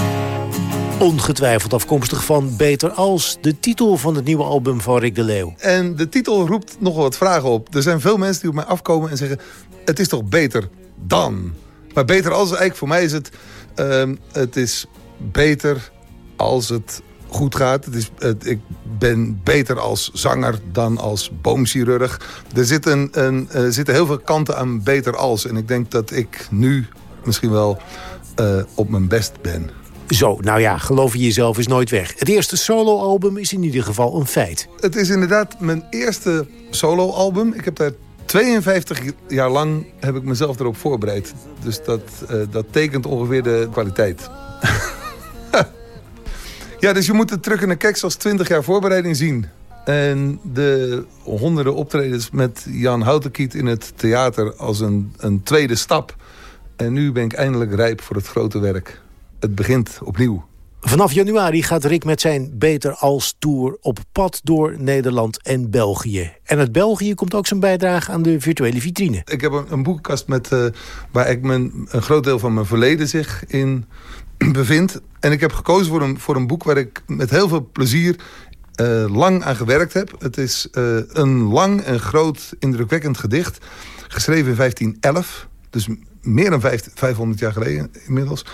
Ongetwijfeld afkomstig van Beter Als, de titel van het nieuwe album van Rick de Leeuw. En de titel roept nogal wat vragen op. Er zijn veel mensen die op mij afkomen en zeggen... het is toch beter dan? Maar Beter Als, eigenlijk voor mij is het... Uh, het is beter als het goed gaat. Het is, het, ik ben beter als zanger dan als boomchirurg. Er zitten, een, zitten heel veel kanten aan beter als. En ik denk dat ik nu misschien wel uh, op mijn best ben. Zo, nou ja, geloof je jezelf is nooit weg. Het eerste soloalbum is in ieder geval een feit. Het is inderdaad mijn eerste soloalbum. Ik heb daar 52 jaar lang heb ik mezelf erop voorbereid. Dus dat, uh, dat tekent ongeveer de kwaliteit. *laughs* Ja, dus je moet de Truck in de Keks als 20 jaar voorbereiding zien. En de honderden optredens met Jan Houtenkiet in het theater als een, een tweede stap. En nu ben ik eindelijk rijp voor het grote werk. Het begint opnieuw. Vanaf januari gaat Rick met zijn Beter Als Tour op pad door Nederland en België. En uit België komt ook zijn bijdrage aan de virtuele vitrine. Ik heb een, een boekenkast met, uh, waar ik mijn, een groot deel van mijn verleden zich in *clears throat* bevindt. En ik heb gekozen voor een, voor een boek waar ik met heel veel plezier uh, lang aan gewerkt heb. Het is uh, een lang en groot indrukwekkend gedicht. Geschreven in 1511. Dus meer dan 500 jaar geleden inmiddels.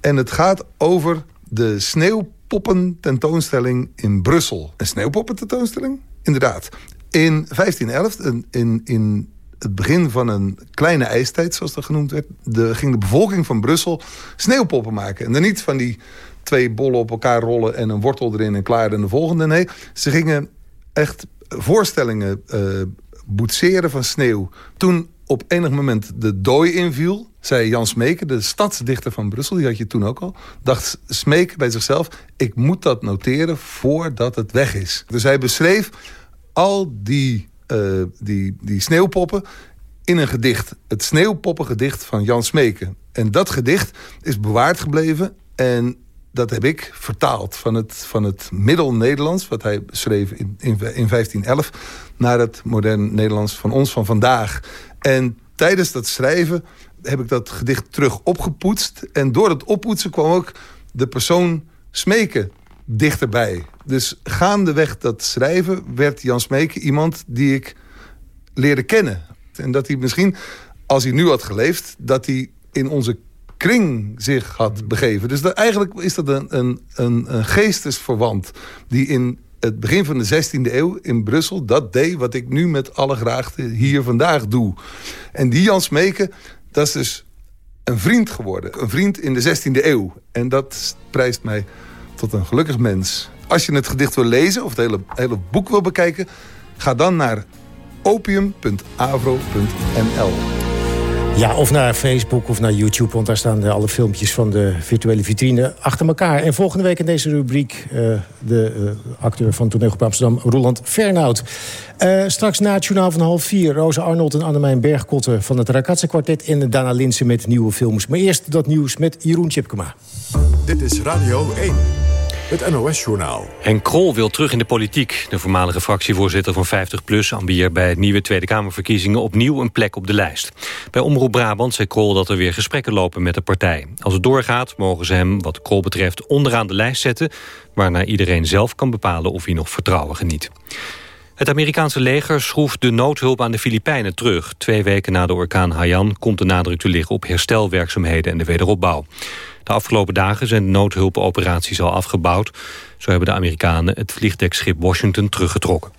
En het gaat over de sneeuwpoppen tentoonstelling in Brussel. Een sneeuwpoppen tentoonstelling? Inderdaad. In 1511, in, in het begin van een kleine ijstijd, zoals dat genoemd werd... De, ging de bevolking van Brussel sneeuwpoppen maken. En dan niet van die twee bollen op elkaar rollen... en een wortel erin en klaar en de volgende. Nee, ze gingen echt voorstellingen uh, boetseren van sneeuw. Toen op enig moment de dooi inviel... zei Jan Smeken, de stadsdichter van Brussel... die had je toen ook al... dacht Smeken bij zichzelf... ik moet dat noteren voordat het weg is. Dus hij beschreef al die uh, die, die sneeuwpoppen in een gedicht. Het sneeuwpoppengedicht van Jan Smeken. En dat gedicht is bewaard gebleven. En dat heb ik vertaald van het, van het middel-Nederlands... wat hij schreef in, in, in 1511... naar het modern Nederlands van ons van vandaag. En tijdens dat schrijven heb ik dat gedicht terug opgepoetst. En door het oppoetsen kwam ook de persoon Smeken dichterbij. Dus gaandeweg dat schrijven werd Jan Smeeken iemand die ik leerde kennen. En dat hij misschien, als hij nu had geleefd... dat hij in onze kring zich had begeven. Dus dat, eigenlijk is dat een, een, een, een geestesverwant... die in het begin van de 16e eeuw in Brussel dat deed... wat ik nu met alle graagte hier vandaag doe. En die Jan Smeken, dat is dus een vriend geworden. Een vriend in de 16e eeuw. En dat prijst mij tot een gelukkig mens. Als je het gedicht wil lezen of het hele, hele boek wil bekijken... ga dan naar opium.avro.nl. Ja, of naar Facebook of naar YouTube, want daar staan alle filmpjes van de virtuele vitrine achter elkaar. En volgende week in deze rubriek uh, de uh, acteur van Toneelgroep Amsterdam, Roland Fernhout. Uh, straks na het journaal van half vier, Rosa Arnold en Annemijn Bergkotten van het Rakatse Kwartet en Dana Linsen met nieuwe films. Maar eerst dat nieuws met Jeroen Tjepkema. Dit is Radio 1. Het NOS-journaal. Henk Krol wil terug in de politiek. De voormalige fractievoorzitter van 50PLUS ambieert bij het nieuwe Tweede Kamerverkiezingen opnieuw een plek op de lijst. Bij Omroep Brabant zei Krol dat er weer gesprekken lopen met de partij. Als het doorgaat mogen ze hem, wat Krol betreft, onderaan de lijst zetten... waarna iedereen zelf kan bepalen of hij nog vertrouwen geniet. Het Amerikaanse leger schroeft de noodhulp aan de Filipijnen terug. Twee weken na de orkaan Haiyan komt de nadruk te liggen op herstelwerkzaamheden en de wederopbouw. De afgelopen dagen zijn de noodhulpoperaties al afgebouwd. Zo hebben de Amerikanen het vliegdekschip Washington teruggetrokken.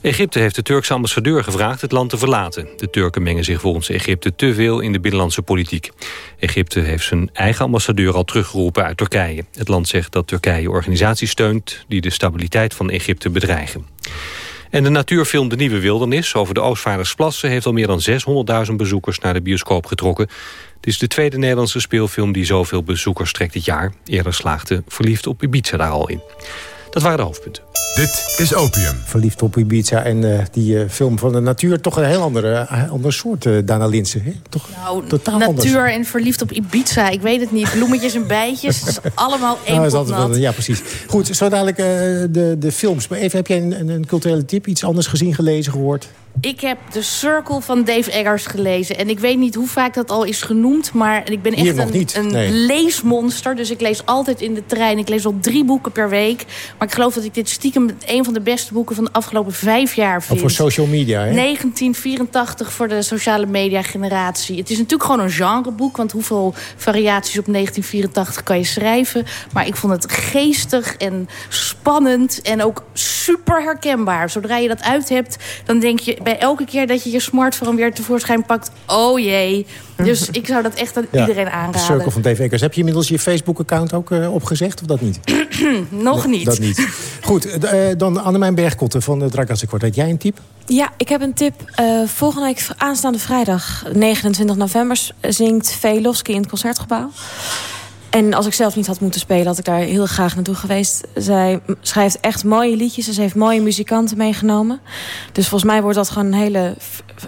Egypte heeft de Turkse ambassadeur gevraagd het land te verlaten. De Turken mengen zich volgens Egypte te veel in de binnenlandse politiek. Egypte heeft zijn eigen ambassadeur al teruggeroepen uit Turkije. Het land zegt dat Turkije organisaties steunt... die de stabiliteit van Egypte bedreigen. En de natuurfilm De Nieuwe Wildernis over de Oostvaardersplassen... heeft al meer dan 600.000 bezoekers naar de bioscoop getrokken. Het is de tweede Nederlandse speelfilm die zoveel bezoekers trekt dit jaar. Eerder slaagde Verliefd op Ibiza daar al in. Dat waren de hoofdpunten. Dit is Opium. Verliefd op Ibiza en uh, die uh, film van de natuur... toch een heel andere, uh, ander soort, Dana Linsen. Hè? Toch nou, totaal natuur anders. en verliefd op Ibiza, ik weet het niet. Bloemetjes en bijtjes, het is *laughs* allemaal één nou, is altijd, Ja, precies. Goed, zo dadelijk de, de films. Maar even, heb jij een, een culturele tip? Iets anders gezien, gelezen, gehoord? Ik heb The Circle van Dave Eggers gelezen. En ik weet niet hoe vaak dat al is genoemd. Maar ik ben echt een, een leesmonster. Dus ik lees altijd in de trein. Ik lees al drie boeken per week. Maar ik geloof dat ik dit stiekem een van de beste boeken van de afgelopen vijf jaar vind. Of voor social media, hè? 1984 voor de sociale media generatie. Het is natuurlijk gewoon een genreboek. Want hoeveel variaties op 1984 kan je schrijven? Maar ik vond het geestig en spannend. En ook super herkenbaar. Zodra je dat uit hebt, dan denk je bij elke keer dat je je smartphone weer tevoorschijn pakt... oh jee. Dus *laughs* ik zou dat echt aan iedereen aanraden. Circle van Dave Eckers. Heb je inmiddels je Facebook-account ook uh, opgezegd of dat niet? *clears throat* Nog niet. Dat niet. Goed, uh, dan Annemijn Bergkotten van het Drakatse Kwartet. Jij een tip? Ja, ik heb een tip. Uh, volgende week aanstaande vrijdag, 29 november... zingt Velofsky in het Concertgebouw. En als ik zelf niet had moeten spelen, had ik daar heel graag naartoe geweest. Zij schrijft echt mooie liedjes. Ze heeft mooie muzikanten meegenomen. Dus volgens mij wordt dat gewoon een hele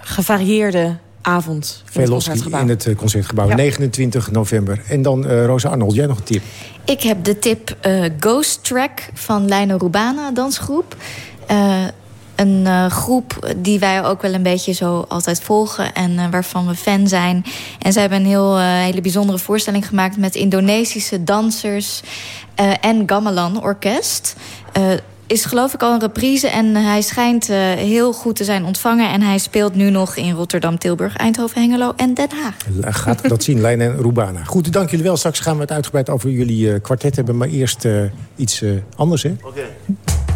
gevarieerde avond. Velosky in het eh, Concertgebouw, 29 november. En dan uh, Rosa Arnold, jij nog een tip? Ik heb de tip uh, Ghost Track van Leino Rubana, dansgroep. Uh, een uh, groep die wij ook wel een beetje zo altijd volgen en uh, waarvan we fan zijn. En ze hebben een heel, uh, hele bijzondere voorstelling gemaakt met Indonesische dansers en Gamelan Orkest. is geloof ik al een reprise en hij schijnt heel goed te zijn ontvangen. En hij speelt nu nog in Rotterdam, Tilburg, Eindhoven, Hengelo en Den Haag. Gaat dat zien, Lijn en Rubana. Goed, dank jullie wel. Straks gaan we het uitgebreid over jullie kwartet hebben. Maar eerst iets anders, hè? Oké. Okay.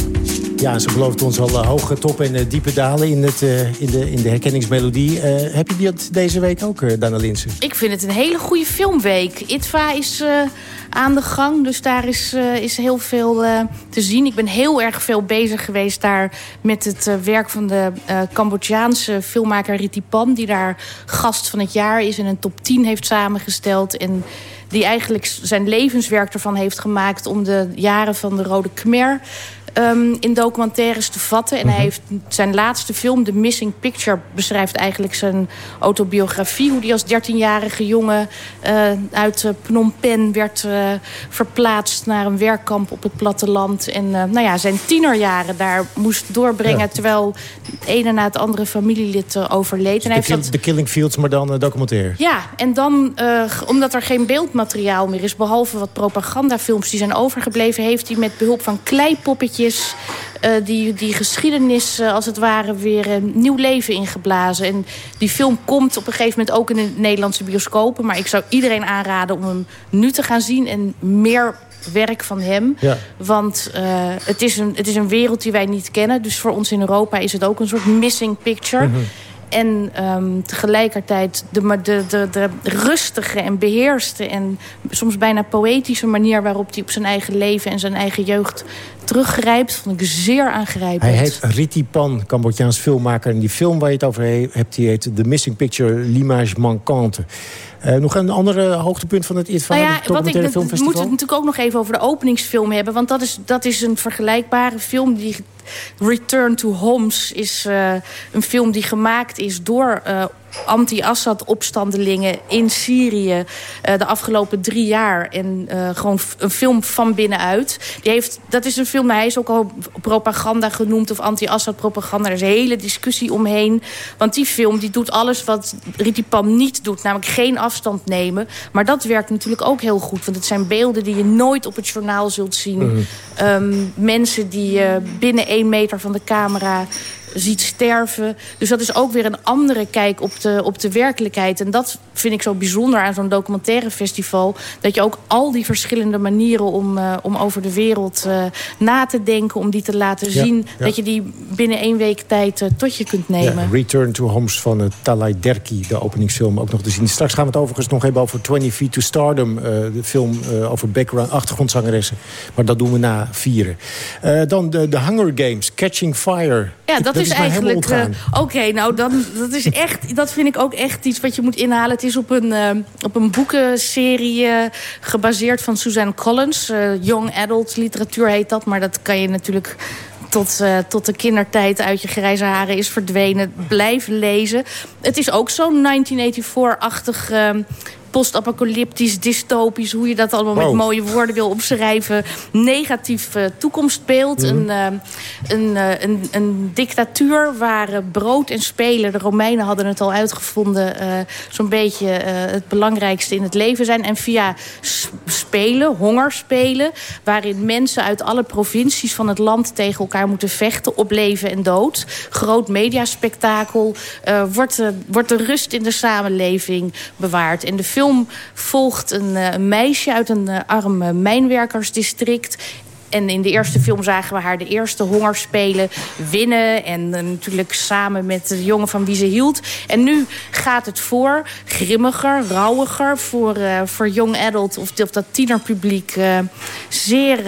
Ja, ze belooft ons al uh, hoge top en uh, diepe dalen in, het, uh, in, de, in de herkenningsmelodie. heb je dat deze week ook, Dana Linsen? Ik vind het een hele goede filmweek. ITVA is aan de gang, dus daar is, is heel veel te zien. Ik ben heel erg veel bezig geweest daar met het werk van de Cambodjaanse filmmaker Riti Pan... die daar gast van het jaar is en een top 10 heeft samengesteld... en die eigenlijk zijn levenswerk ervan heeft gemaakt... om de jaren van de Rode Khmer um, in documentaires te vatten. En hij mhm. heeft zijn laatste film, The Missing Picture... beschrijft eigenlijk zijn autobiografie. Hoe hij als 13-jarige jongen uh, uit uh, Phnom Penh werd uh, verplaatst... naar een werkkamp op het platteland. En nou ja, zijn tienerjaren daar moest doorbrengen... terwijl het ene na het andere familielid overleed. Dus en hij de, heeft dat... de Killing Fields, maar dan documentaire. Ja, en dan, omdat er geen beeldmateriaal meer is... behalve wat propagandafilms die zijn overgebleven... heeft hij met behulp van kleipoppetjes die, die geschiedenis als het ware weer een nieuw leven ingeblazen. En die film komt op een gegeven moment ook in de Nederlandse bioscopen. Maar ik zou iedereen aanraden om hem nu te gaan zien en meer werk van hem. Ja. Want uh, het, is een, het is een wereld die wij niet kennen. Dus voor ons in Europa is het ook een soort missing picture. Mm En um, tegelijkertijd de, de, de, de rustige en beheerste... en soms bijna poëtische manier waarop hij op zijn eigen leven... en zijn eigen jeugd teruggrijpt, vond ik zeer aangrijpend. Hij heet Ritipan, Cambodjaans filmmaker. En die film waar je het over hebt, die heet The Missing Picture, L'image manquante. Uh, nog een andere hoogtepunt van het ITVA, nou ja, wat ik? We moeten het natuurlijk ook nog even over de openingsfilm hebben. Want dat is, dat is een vergelijkbare film. Die Return to Homs is uh, een film die gemaakt is door uh, anti-Assad-opstandelingen in Syrië uh, de afgelopen drie jaar. En uh, gewoon een film van binnenuit. Die heeft, dat is een film, hij is ook al propaganda genoemd... of anti-Assad-propaganda. Er is een hele discussie omheen. Want die film die doet alles wat Ritipan niet doet. Namelijk geen afstand nemen. Maar dat werkt natuurlijk ook heel goed. Want het zijn beelden die je nooit op het journaal zult zien. Mm. Um, mensen die uh, binnen één meter van de camera ziet sterven. Dus dat is ook weer een andere kijk op de, op de werkelijkheid. En dat vind ik zo bijzonder aan zo'n documentaire festival. Dat je ook al die verschillende manieren om, uh, om over de wereld uh, na te denken... om die te laten zien, ja. dat je die binnen één week tijd uh, tot je kunt nemen. Ja, Return to Homes van uh, Talay Derki, de openingsfilm, ook nog te zien. Straks gaan we het overigens nog hebben over 20 Feet to Stardom... de film over background, achtergrondzangeressen. Maar dat doen we na vieren. dan de, de Hunger Games, Catching Fire... Ja, dat, is, is eigenlijk... Uh, Oké, okay, nou, dan, dat, is echt, dat vind ik ook echt iets wat je moet inhalen. Het is op een, uh, op een boekenserie uh, gebaseerd van Suzanne Collins. Young Adult literatuur heet dat, maar dat kan je natuurlijk tot, uh, tot de kindertijd uit je grijze haren is verdwenen. Blijven lezen. Het is ook zo'n 1984-achtig post-apocalyptisch, dystopisch... hoe je dat allemaal wow. met mooie woorden wil opschrijven... negatief uh, toekomstbeeld. Mm. Een, uh, een, uh, een, een, dictatuur waar brood en spelen... de Romeinen hadden het al uitgevonden... zo'n beetje het belangrijkste in het leven zijn. En via spelen, hongerspelen... waarin mensen uit alle provincies van het land tegen elkaar moeten vechten... op leven en dood. Groot mediaspectakel. wordt, wordt de rust in de samenleving bewaard. En de film volgt een, uh, een meisje uit een uh, arm mijnwerkersdistrict en in de eerste film zagen we haar de eerste hongerspelen winnen. En uh, natuurlijk samen met de jongen van wie ze hield. En nu gaat het voor grimmiger, rauwiger. Voor, uh, voor young adult of, of dat tienerpubliek uh, zeer,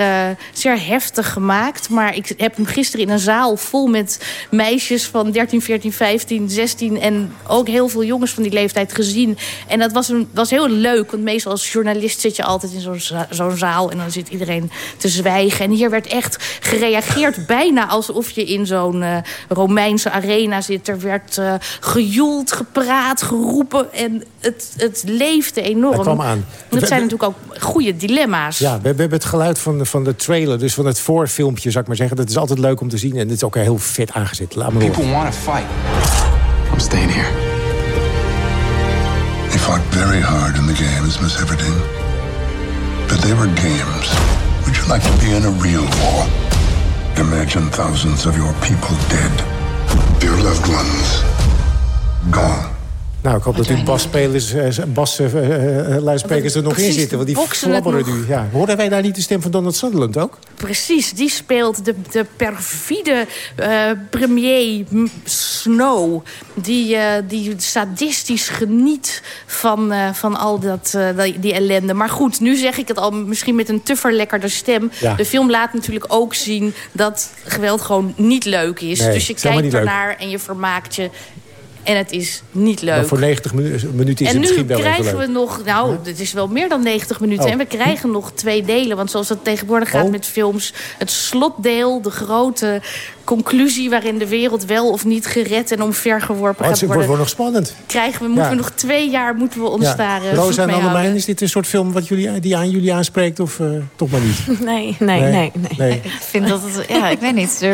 zeer heftig gemaakt. Maar ik heb hem gisteren in een zaal vol met meisjes van 13, 14, 15, 16... en ook heel veel jongens van die leeftijd gezien. En dat was, een, was heel leuk. Want meestal als journalist zit je altijd in zo'n zo zaal... en dan zit iedereen te zwijgen en hier werd echt gereageerd *laughs* bijna alsof je in zo'n uh, Romeinse arena zit. Er werd uh, gejoeld, gepraat, geroepen en het, het leefde enorm. Dat kwam aan. Dat zijn natuurlijk ook goede dilemma's. Ja, we, we hebben het geluid van de, van de trailer, dus van het voorfilmpje, zou ik maar zeggen. Dat is altijd leuk om te zien en het is ook heel vet aangezet. Laat me People want to fight. I'm staying here. They fought very hard in the games, Miss Everdeen. But they were games. Like to be in a real war? Imagine thousands of your people dead. Your loved ones gone. Nou, ik hoop dat u basspelers, basluidsprekers uh, er nog in zitten. Want die flabberen nu. Ja. Hoorden wij daar niet de stem van Donald Sutherland ook? Precies, die speelt de, de perfide uh, premier Snow. Die, uh, die sadistisch geniet van, uh, van al dat, die, die ellende. Maar goed, nu zeg ik het al misschien met een te verlekkerde stem. Ja. De film laat natuurlijk ook zien dat geweld gewoon niet leuk is. Nee, dus je kijkt ernaar en je vermaakt je. En het is niet leuk. Maar voor 90 minuten is het misschien wel En nu krijgen we nog... Nou, het is wel meer dan 90 minuten. Oh. En we krijgen nog twee delen. Want zoals het tegenwoordig gaat oh. met films... het slotdeel, de grote conclusie waarin de wereld wel of niet gered en omvergeworpen gaat worden. Het wordt nog spannend. Krijgen we, moeten we nog twee jaar moeten we ons ja. daar uh, Rosa en Annemijn, is dit een soort film wat jullie, die aan jullie aanspreekt of uh, toch maar niet? *laughs* Nee, nee, nee. nee, nee. Ik vind dat het, ja, ik weet niet.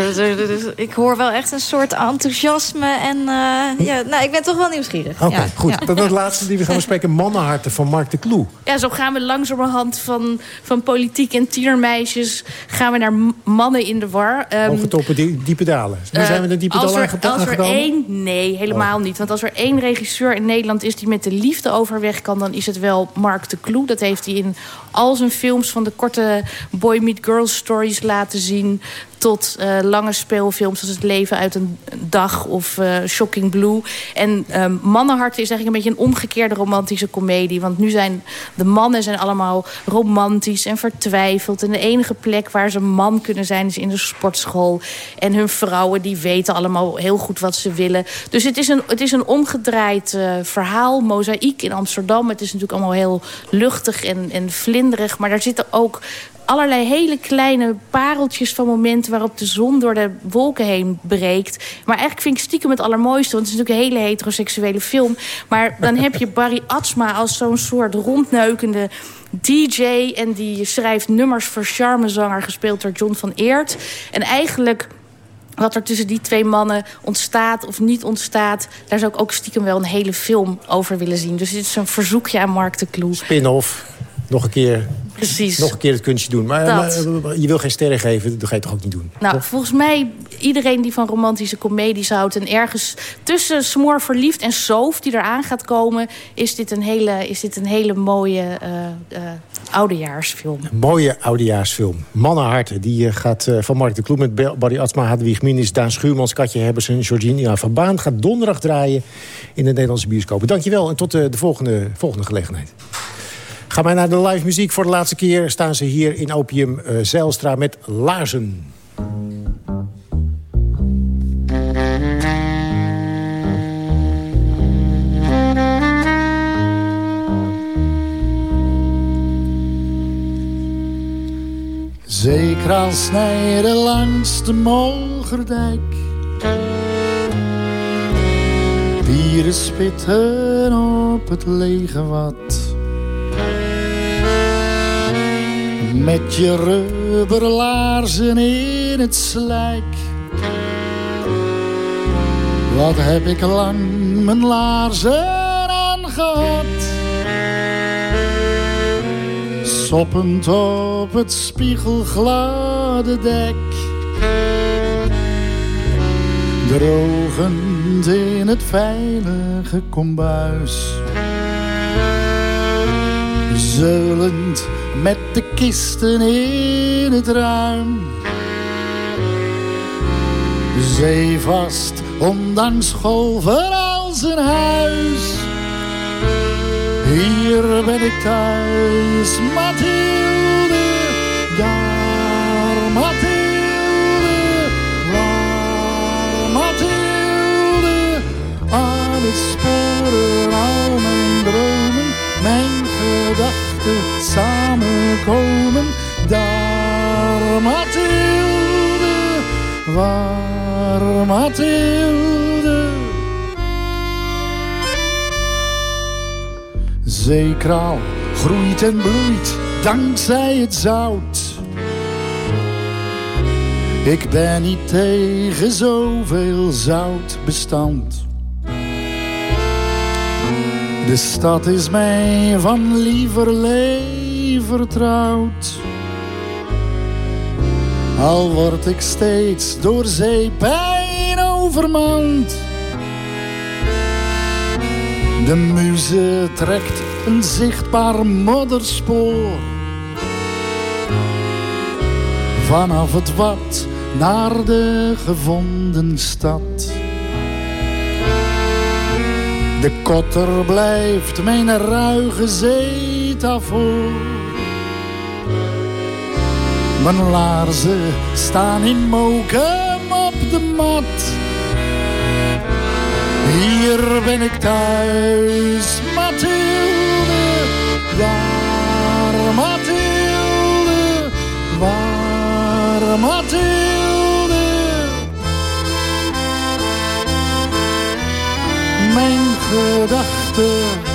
Ik hoor wel echt een soort enthousiasme en uh, ja, nou, ik ben toch wel nieuwsgierig. Oké, goed. Dat is het laatste die we gaan bespreken. Mannenharten van Mark de Kloe. Ja, zo gaan we langzamerhand van, van politiek en tienermeisjes... gaan we naar mannen in de war. Um, Hoge toppen, die, diepe dalen. Nu zijn we de diepe dalen Als er één... Nee, helemaal oh. niet. Want als er één regisseur in Nederland is die met de liefde overweg kan... dan is het wel Mark de Kloe. Dat heeft hij in al zijn films van de korte boy meet girl stories laten zien tot uh, lange speelfilms zoals Het leven uit een dag of uh, Shocking Blue. En um, Mannenhart is eigenlijk een beetje een omgekeerde romantische komedie. Want nu zijn de mannen zijn allemaal romantisch en vertwijfeld. En de enige plek waar ze man kunnen zijn is in de sportschool. En hun vrouwen die weten allemaal heel goed wat ze willen. Dus het is een, het is een omgedraaid uh, verhaal. Mozaïek in Amsterdam. Het is natuurlijk allemaal heel luchtig en, en vlinderig. Maar daar zitten ook allerlei hele kleine pareltjes van momenten... waarop de zon door de wolken heen breekt. Maar eigenlijk vind ik stiekem het allermooiste... want het is natuurlijk een hele heteroseksuele film. Maar dan heb je Barry Atsma als zo'n soort rondneukende... DJ en die schrijft nummers voor charmezanger... gespeeld door John van Eert. En eigenlijk wat er tussen die twee mannen ontstaat of niet ontstaat... daar zou ik ook stiekem wel een hele film over willen zien. Dus dit is een verzoekje aan Mark de Kloe. Spin-off nog een keer, Precies. Nog een keer het kunstje doen. Maar, maar, je wil geen sterren geven, dat ga je toch ook niet doen? Nou, volgens mij, iedereen die van romantische comedies houdt... en ergens tussen Smoor Verliefd en Soof die eraan gaat komen... is dit een hele, is dit een hele mooie uh, uh, oudejaarsfilm. Een mooie oudejaarsfilm. Mannenharten, die uh, gaat van Mark de Kloek... met Barry Atsma, Hadewig Minis, Daan Schuurmans... Katje Hebbersen, Georgina van Baan... gaat donderdag draaien in de Nederlandse bioscopen. Dankjewel en tot de volgende, volgende gelegenheid. Gaan wij naar de live muziek. Voor de laatste keer staan ze hier in Opium uh, Zeilstra met Laarzen. Zeker snijden langs de Molgerdijk. Dieren spitten op het lege wat. Met je rubberlaarzen in het slijk. Wat heb ik lang mijn laarzen aangehad. Soppend op het spiegelglade dek. Drogend in het veilige kombuis. Zeulend met de kisten in het ruim. Zeevast, ondanks golven als een huis. Hier ben ik thuis, Mathilde, daar Mathilde, waar Mathilde. Het sporen al mijn dromen, mijn gedachten samenkomen. Daar Mathilde, waar Mathilde. Zeekraal groeit en bloeit dankzij het zout. Ik ben niet tegen zoveel zoutbestand. De stad is mij van lieverlee vertrouwd. Al word ik steeds door zeepijn overmand. De muze trekt een zichtbaar modderspoor. Vanaf het wat naar de gevonden stad. De kotter blijft mijn ruige zeetafel. Mijn laarzen staan in moken op de mat. Hier ben ik thuis, Mathilde. Waar Mathilde? Waar Mathilde? mijn gedachten.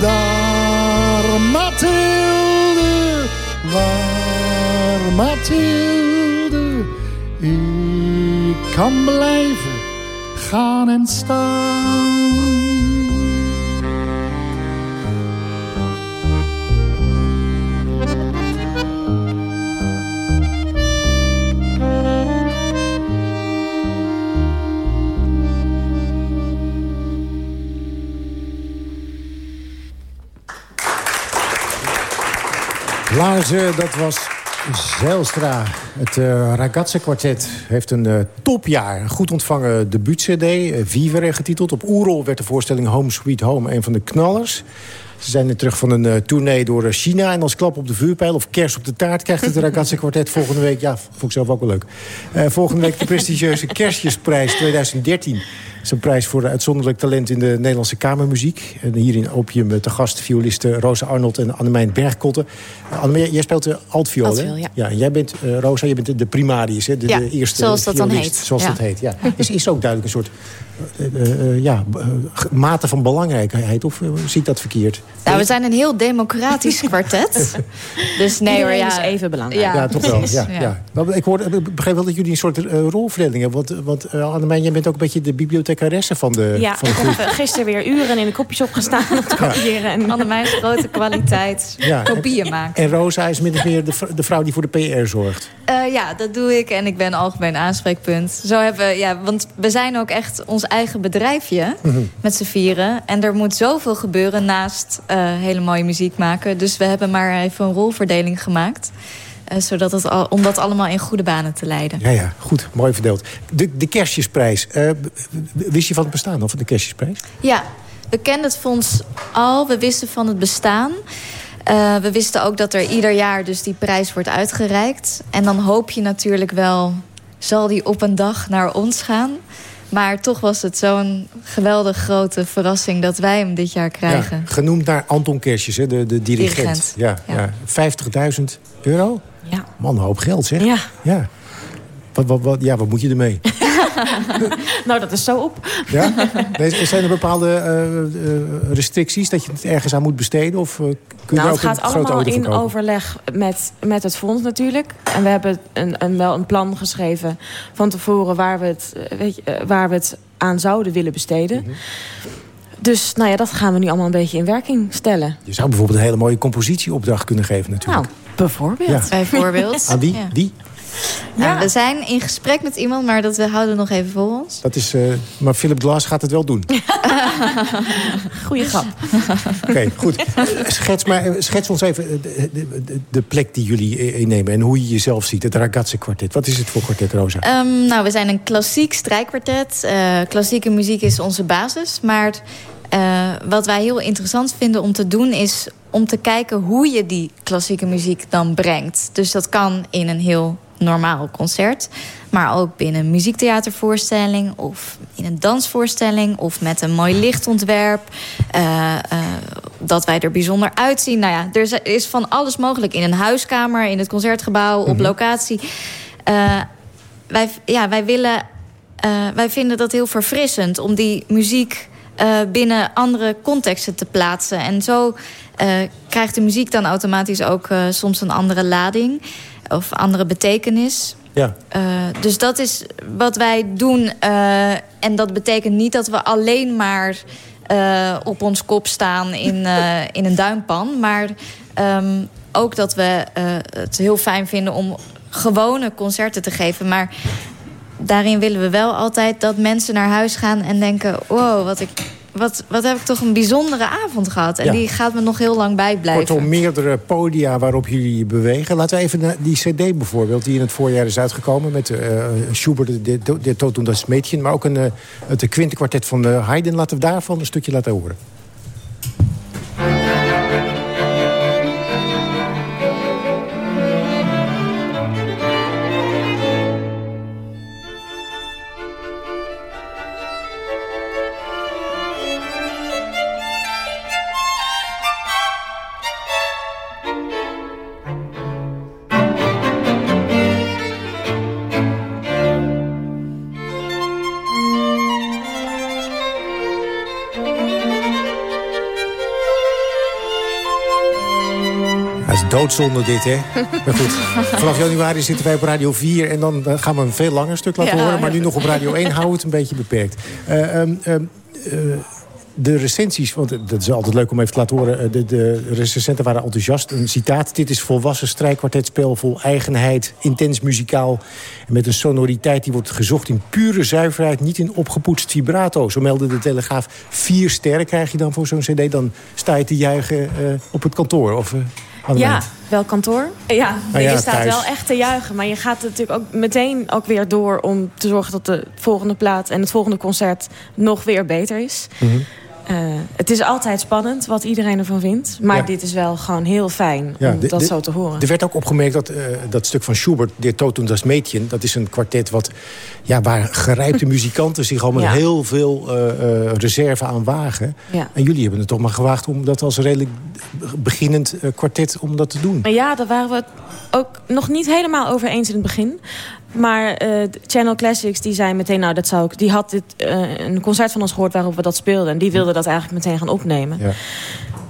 Daar Mathilde, waar Mathilde. Ik kan blijven gaan en staan. Laarzen, dat was Zijlstra. Het uh, Quartet heeft een uh, topjaar. Een goed ontvangen debuut-cd, uh, Vivere getiteld. Op Oerol werd de voorstelling Home Sweet Home een van de knallers. Ze zijn er terug van een uh, tournee door China. En als klap op de vuurpijl of kers op de taart... krijgt het Ragazze Quartet volgende week... ja, vond ik zelf ook wel leuk. volgende week de prestigieuze Kerstjesprijs 2013 is een prijs voor uitzonderlijk talent in de Nederlandse kamermuziek. En hier in Opium te gast violisten Rosa Arnold en Annemijn Bergkotten. Uh, Annemijn, jij speelt de altviool, altviool ja. ja. En jij bent, uh, Rosa, jij bent de, primarius, hè? De, ja, de eerste zoals dat violist, dan heet. Zoals ja. dat heet, ja. Is, *laughs* is ook duidelijk een soort ja, mate van belangrijkheid? Of ziet dat verkeerd? Nou, we zijn een heel democratisch *laughs* kwartet. dus nee hoor, ja. is even belangrijk. Ja, ja toch wel. Ja, ja. ja. Ik, hoorde, ik begreep wel dat jullie een soort rolverdeling hebben. Want, want Annemijn, jij bent ook een beetje de bibliothecaresse van de ja, van ik heb gisteren weer uren in de kopjes opgestaan om te kopiëren. En Annemijn grote kwaliteit ja, kopieën maken. En Rosa is min of meer de, de vrouw die voor de PR zorgt. Uh, ja, dat doe ik en ik ben algemeen aanspreekpunt. Zo hebben, ja, want we zijn ook echt ons eigen bedrijfje mm -hmm. met z'n vieren. En er moet zoveel gebeuren naast uh, hele mooie muziek maken. Dus we hebben maar even een rolverdeling gemaakt. Uh, zodat het al, om dat allemaal in goede banen te leiden. Ja, ja, goed. Mooi verdeeld. De, de kerstjesprijs. Uh, wist je van het bestaan of van de kerstjesprijs? Ja, we kenden het fonds al. We wisten van het bestaan. Uh, we wisten ook dat er ieder jaar dus die prijs wordt uitgereikt. En dan hoop je natuurlijk wel... zal die op een dag naar ons gaan... Maar toch was het zo'n geweldig grote verrassing dat wij hem dit jaar krijgen. Ja, genoemd naar Anton Kersjes, de, de dirigent. dirigent. Ja, ja. ja. 50.000 euro? Ja. Man, een hoop geld zeg. Ja. ja. Wat, wat, wat, ja, wat moet je ermee? *laughs* *laughs* nou, dat is zo op. Ja? Zijn er bepaalde uh, restricties dat je het ergens aan moet besteden? Of uh, kun je nou, ook het gaat allemaal in verkopen? overleg met, met het fonds natuurlijk. En we hebben een, een, wel een plan geschreven van tevoren... waar we het, weet je, waar we het aan zouden willen besteden. Mm -hmm. Dus nou ja, dat gaan we nu allemaal een beetje in werking stellen. Je zou bijvoorbeeld een hele mooie compositieopdracht kunnen geven natuurlijk. Nou, bijvoorbeeld. Ja. *laughs* Bijvoorbeeld. Aan wie? Ja. Wie? Ja. Nou, we zijn in gesprek met iemand, maar dat we houden nog even voor ons. Dat is, uh, maar Philip Glass gaat het wel doen. *laughs* Goeie grap. *laughs* Oké, okay, goed. Schets, maar, schets ons even de, de, de, plek die jullie innemen... en hoe je jezelf ziet, het Ragazze kwartet. Wat is het voor kwartet, Rosa? Um, nou, we zijn een klassiek strijkkwartet. Uh, klassieke muziek is onze basis, maar... Uh, wat wij heel interessant vinden om te doen is om te kijken hoe je die klassieke muziek dan brengt. Dus dat kan in een heel normaal concert. Maar ook binnen een muziektheatervoorstelling of in een dansvoorstelling... of met een mooi lichtontwerp. Uh, uh, dat wij er bijzonder uitzien. Nou ja, er is van alles mogelijk. In een huiskamer, in het concertgebouw, op mm -hmm. locatie. Uh, wij, ja, wij, willen, wij vinden dat heel verfrissend om die muziek... Binnen andere contexten te plaatsen. En zo krijgt de muziek dan automatisch ook soms een andere lading. Of andere betekenis. Ja. dus dat is wat wij doen. en dat betekent niet dat we alleen maar op ons kop staan in, *laughs* in een duimpan. Maar um, ook dat we het heel fijn vinden om gewone concerten te geven. Maar daarin willen we wel altijd dat mensen naar huis gaan en denken... wow, wat, ik, wat, wat heb ik toch een bijzondere avond gehad. En ja. die gaat me nog heel lang bijblijven. Kortom, meerdere podia waarop jullie bewegen. Laten we even naar die cd bijvoorbeeld, die in het voorjaar is uitgekomen... met uh, Schubert, de, de, de Tot und das Mädchen... maar ook een, uh, het Quintenkwartet van uh, Haydn. Laten we daarvan een stukje laten horen. Doodzonde dit, hè? Maar goed, *laughs* vanaf januari zitten wij op Radio 4... en dan gaan we een veel langer stuk laten horen. Maar nu nog op Radio 1 houden we het een beetje beperkt. Uh, um, de recensies, want dat is altijd leuk om even te laten horen... Eh, de, de recensenten waren enthousiast. Een citaat, dit is volwassen strijkkwartetspel vol eigenheid... intens muzikaal en met een sonoriteit die wordt gezocht in pure zuiverheid... niet in opgepoetst vibrato. Zo meldde de Telegraaf. Vier sterren krijg je dan voor zo'n cd. Dan sta je te juichen uh, op het kantoor. Of, uh, ja, wel kantoor. Ja, ah, je staat wel echt te juichen. Maar je gaat natuurlijk ook meteen ook weer door... om te zorgen dat de volgende plaat en het volgende concert... nog weer beter is. Mm -hmm. Uh, het is altijd spannend wat iedereen ervan vindt. Maar dit is wel gewoon heel fijn om dat zo te horen. Er werd ook opgemerkt dat uh, dat stuk van Schubert... De Totum das Mädchen, dat is een kwartet... Wat, ja, waar gerijpte *laughs* muzikanten zich al met heel veel uh, reserve aan wagen. En jullie hebben het toch maar gewaagd om dat als redelijk beginnend kwartet... om dat te doen. Maar ja, daar waren we het ook nog niet helemaal over eens in het begin. Maar uh, Channel Classics die zei meteen, nou dat zou ik... Die had dit, uh, een concert van ons gehoord waarop we dat speelden. En die wilde dat eigenlijk meteen gaan opnemen. Ja.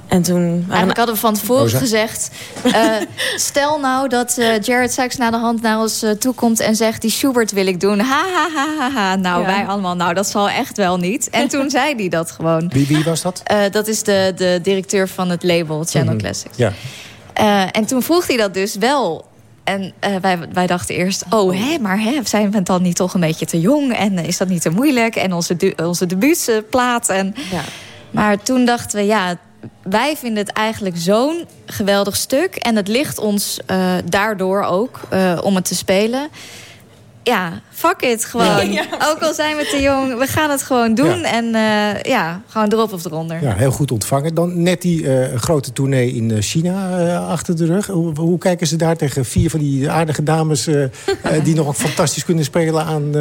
En toen... Eigenlijk hadden we van tevoren oh, gezegd... Uh, *laughs* stel nou dat uh, Jared Sachs naar de hand naar ons uh, toe komt... en zegt, die Schubert wil ik doen. Ha, ha, ha, ha, ha. Nou, ja. wij allemaal, nou, dat zal echt wel niet. En toen zei hij dat gewoon. Wie, wie was dat? dat is de, de directeur van het label Channel mm -hmm. Classics. Ja. en toen vroeg hij dat dus wel en uh, wij, wij dachten eerst, oh, hè, maar hè, zijn we dan niet toch een beetje te jong? En uh, is dat niet te moeilijk? En onze, de, onze. En... Ja. Maar toen dachten we, ja, wij vinden het eigenlijk zo'n geweldig stuk. En het ligt ons uh, daardoor ook om het te spelen ja, fuck it, gewoon. *laughs* Ja, Ook al zijn we te jong, we gaan het gewoon doen. Ja. En uh, ja, gewoon erop of eronder. Ja, heel goed ontvangen. Dan net die uh, grote tournee in eh, China uh, achter de rug. Hoe, hoe, kijken ze daar tegen vier van die aardige dames... die nog *laughs* fantastisch kunnen spelen aan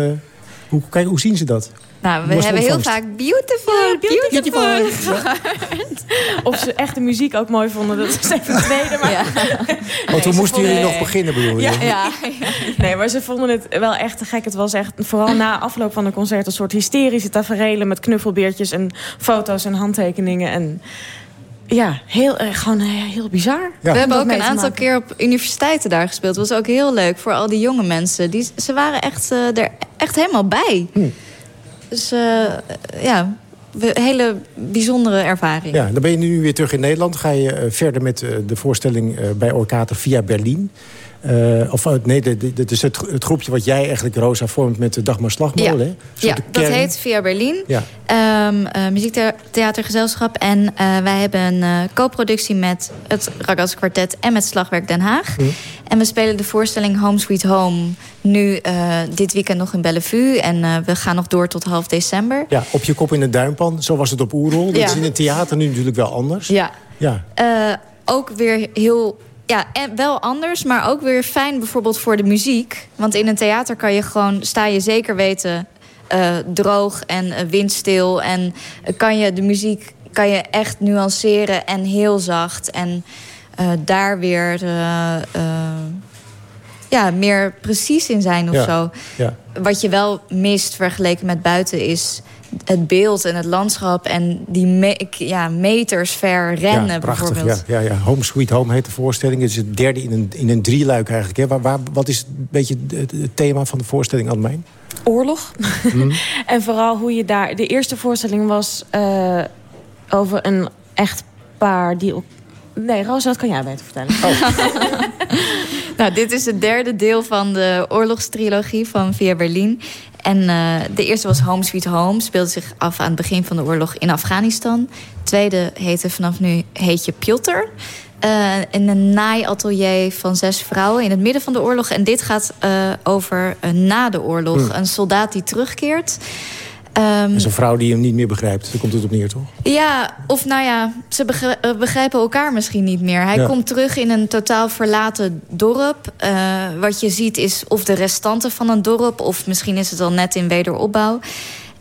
hoe, kijk, hoe zien ze dat? Nou, we hebben heel vaak beautiful, beautiful. of ze echt de muziek ook mooi vonden, dat is even het tweede. Maar... Ja. Want toen moesten jullie nog beginnen, bedoel je? Ja, ja, Nee, maar ze vonden het wel echt te gek. Het was echt, vooral na afloop van de concert... een soort hysterische taferelen met knuffelbeertjes... en foto's en handtekeningen en... Ja, heel, uh, gewoon uh, heel bizar. We hebben ook een aantal keer op universiteiten daar gespeeld. Dat was ook heel leuk voor al die jonge mensen. Die, ze waren echt, uh, er echt helemaal bij. Hm. Dus ja, hele bijzondere ervaring. Ja, dan ben je nu weer terug in Nederland. Ga je verder met de voorstelling bij Orkater via Berlijn. Uh, of eh, nee, dit is het, het, groepje wat jij eigenlijk, Rosa, vormt met de Dagmar Slagmolen. Ja, ja dat heet Via Berlin. Ja. Um, uh, muziektheatergezelschap. En uh, wij hebben een co-productie met het Ragaz Quartet en met Slagwerk Den Haag. Hm. En we spelen de voorstelling Home Sweet Home nu dit weekend nog in Bellevue. En we gaan nog door tot half december. Ja, op je kop in het duimpan. Zo was het op Oerol. Dat is in het theater nu natuurlijk wel anders. Ja. ja. ook weer heel ja, en wel anders, maar ook weer fijn bijvoorbeeld voor de muziek. Want in een theater kan je gewoon, sta je zeker weten, uh, droog en uh, windstil. En uh, kan je de muziek kan je echt nuanceren en heel zacht. En daar weer ja, meer precies in zijn of ja, zo. Ja. Wat je wel mist vergeleken met buiten is het beeld en het landschap en die me ja, meters ver rennen ja, prachtig, bijvoorbeeld. Ja, ja, ja. Home Sweet Home heet de voorstelling. Het is het derde in een, in een drieluik eigenlijk. Hè. Waar, waar, wat is een beetje het, thema van de voorstelling, Annemijn? Oorlog. Mm. *laughs* en vooral hoe je daar... De eerste voorstelling was uh, over een echt paar die... Op... Nee, Rosa, dat kan jij beter vertellen. Oh. *laughs* nou, dit is het derde deel van de oorlogstrilogie van Via Berlin. En uh, de eerste was Home Sweet Home. Speelde zich af aan het begin van de oorlog in Afghanistan. De tweede heette vanaf nu heet je Piotr. Uh, in een naaiatelier van zes vrouwen in het midden van de oorlog. En dit gaat uh, over na de oorlog. Hmm. Een soldaat die terugkeert. Um, is een vrouw die hem niet meer begrijpt. Daar komt het op neer, toch? Ja, of nou ja, ze eh, begrijpen elkaar misschien niet meer. Hij komt terug in een totaal verlaten dorp. Uh, wat je ziet is of de restanten van een dorp... of misschien is het al net in wederopbouw.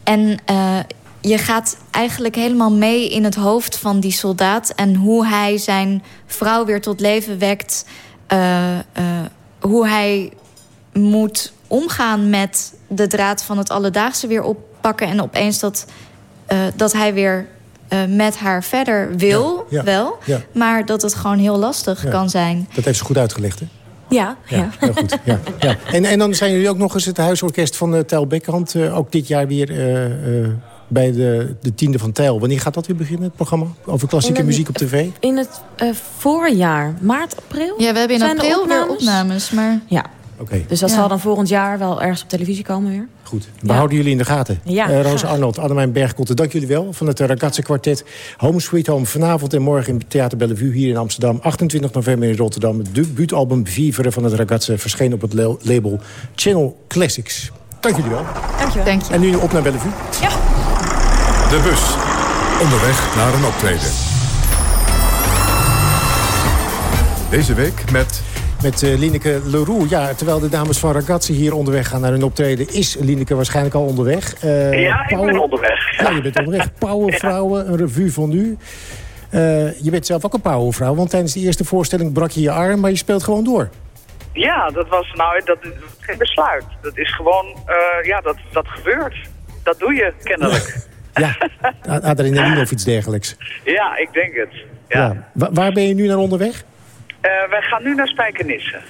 En uh, je gaat eigenlijk helemaal mee in het hoofd van die soldaat... en hoe hij zijn vrouw weer tot leven wekt. hoe hij moet omgaan met de draad van het alledaagse weer op pakken en opeens dat, uh, dat hij weer met haar verder wil, wel. Maar dat het gewoon heel lastig kan zijn. Dat heeft ze goed uitgelegd, hè? Ja, ja. Heel goed. Ja, ja. En, en dan zijn jullie ook nog eens het huisorkest van uh, Tel Bekkrand. ook dit jaar weer bij de, de tiende van Tijl. Wanneer gaat dat weer beginnen, het programma? Over klassieke muziek op tv? In het uh, voorjaar, maart, april? Ja, we hebben in april weer opnames. Maar... Ja, Okay. Dus dat zal dan volgend jaar wel ergens op televisie komen weer. Goed. We houden jullie in de gaten. Ja, uh, Roos Arnold, Annemijn Bergkotte, dank jullie wel. Van het Ragazze Quartet. Home Sweet Home vanavond en morgen in Theater Bellevue hier in Amsterdam. 28 november in Rotterdam. Het debuutalbum Vivere van het Ragazze verscheen op het label Channel Classics. Dank jullie wel. Dank je wel. Dank je. En nu op naar Bellevue. Ja. De bus. Onderweg naar een optreden. Deze week met... Met uh, Lineke Leroux. Ja, terwijl de dames van Ragazzi hier onderweg gaan naar hun optreden... is Lineke waarschijnlijk al onderweg. Uh, ja, ik ben onderweg. Ja. je bent onderweg. *laughs* Powervrouwen, een revue van nu. Uh, je bent zelf ook een powervrouw, want tijdens de eerste voorstelling brak je je arm... maar je speelt gewoon door. Ja, dat was nou dat is geen besluit. Dat is gewoon, ja, dat, dat gebeurt. Dat doe je kennelijk. Ja, *laughs* adrenaline of iets dergelijks. Ja, ik denk het. Ja. Waar ben je nu naar onderweg? Uh, wij gaan nu naar Spijkenisse.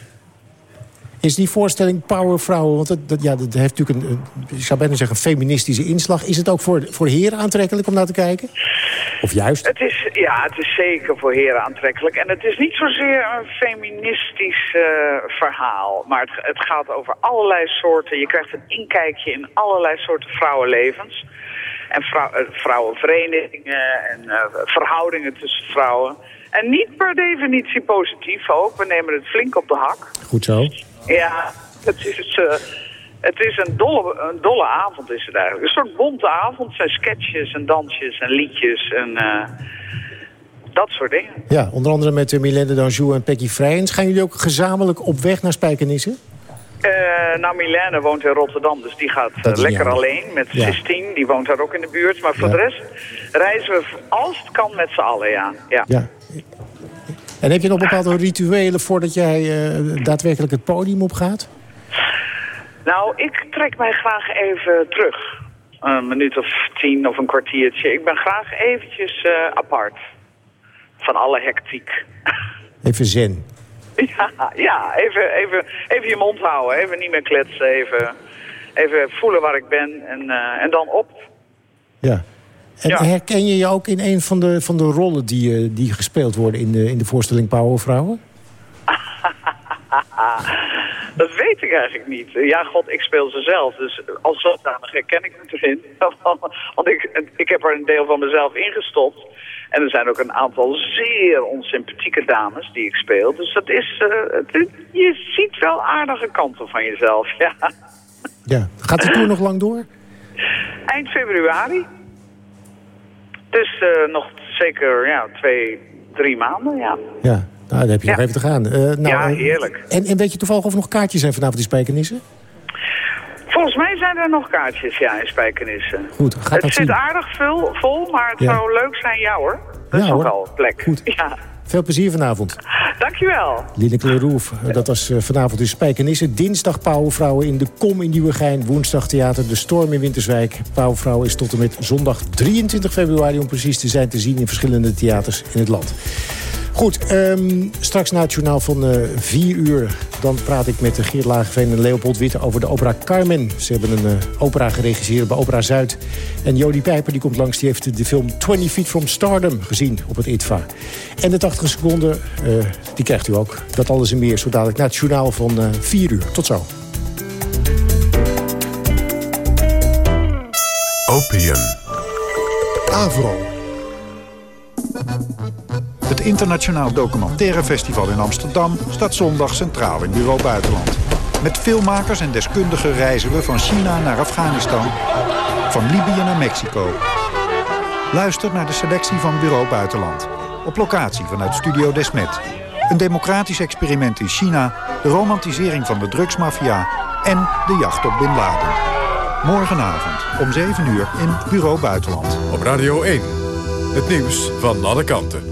Is die voorstelling Powervrouwen, want dat, dat, ja, dat heeft natuurlijk een, ik zou bijna zeggen, feministische inslag. Is het ook voor, voor heren aantrekkelijk om naar te kijken? Of juist? Het is, ja, het is zeker voor heren aantrekkelijk. En het is niet zozeer een feministisch uh, verhaal. Maar het, het gaat over allerlei soorten. Je krijgt een inkijkje in allerlei soorten vrouwenlevens. En vrou vrouwenverenigingen en uh, verhoudingen tussen vrouwen. En niet per definitie positief ook. We nemen het flink op de hak. Goed zo. Ja, het is, uh, het is een, dolle, een dolle avond is het eigenlijk. Een soort bonte avond. Het zijn sketches en dansjes en liedjes en uh, dat soort dingen. Ja, onder andere met uh, Milène Danjou en Peggy Vrijens. Gaan jullie ook gezamenlijk op weg naar Spijkenisse? Uh, nou, Milène woont in Rotterdam, dus die gaat uh, lekker alleen met ja. Sistine. Die woont daar ook in de buurt. Maar voor ja. de rest reizen we als het kan met z'n allen, ja. ja. ja. En heb je nog bepaalde rituelen voordat jij uh, daadwerkelijk het podium op gaat? Nou, ik trek mij graag even terug. Een minuut of tien of een kwartiertje. Ik ben graag eventjes apart. Van alle hectiek. *laughs* Even zen. Ja, ja even, even, even je mond houden. Even niet meer kletsen. Even, even voelen waar ik ben. En, uh, en dan op. Ja. En ja. herken je je ook in een van de, van de rollen die, uh, die gespeeld worden in de, in de voorstelling Powervrouwen? *laughs* dat weet ik eigenlijk niet. Ja, god, ik speel ze zelf. Dus als zodanig herken ik me erin. *laughs* Want ik, ik heb er een deel van mezelf ingestopt. En er zijn ook een aantal zeer onsympathieke dames die ik speel. Dus dat is, uh, het, je ziet wel aardige kanten van jezelf, *laughs* ja. Ja, gaat de tour nog lang door? Eind februari. Dus nog zeker ja, twee, drie maanden, ja. Ja, nou, dan heb je ja. nog even te gaan. Uh, nou, ja, heerlijk. En, en weet je toevallig of er nog kaartjes zijn vanavond in Spijkenissen? Volgens mij zijn er nog kaartjes, ja, in Spijkenissen. Goed, gaat Het dat zit zien. aardig vol, vol maar het Ja. zou leuk zijn, ja hoor. Dat is Ja, ook hoor. al plek. Goed. Ja, Veel plezier vanavond. dankjewel. Lineke Lerouf, eh, dat was eh, vanavond in Spijkenisse. Dinsdag Pauwenvrouwen in de Kom in Nieuwegein. Woensdag Theater De Storm in Winterswijk. Pauwenvrouwen is tot en met zondag 23 februari... om precies te zijn te zien in verschillende theaters in het land. Goed, ehm, straks na het journaal van eh 4 uur... dan praat ik met Geert Lagerveen en Leopold Witte over de opera Carmen. Ze hebben een eh, opera geregisseerd bij Opera Zuid. En Jodie Pijper die komt langs, die heeft de film 20 Feet from Stardom gezien op het ITVA. En de 80 seconden, eh, die krijgt u ook. Dat alles en meer, zo dadelijk na het journaal van eh 4 uur. Tot zo. Opium. Avro. Het Internationaal Documentaire Festival in Amsterdam staat zondag centraal in Bureau Buitenland. Met filmmakers en deskundigen reizen we van China naar Afghanistan, van Libië naar Mexico. Luister naar de selectie van Bureau Buitenland. Op locatie vanuit Studio Desmet. Een democratisch experiment in China, de romantisering van de drugsmafia en de jacht op Bin Laden. Morgenavond om 7 uur in Bureau Buitenland. Op Radio 1. Het nieuws van alle kanten.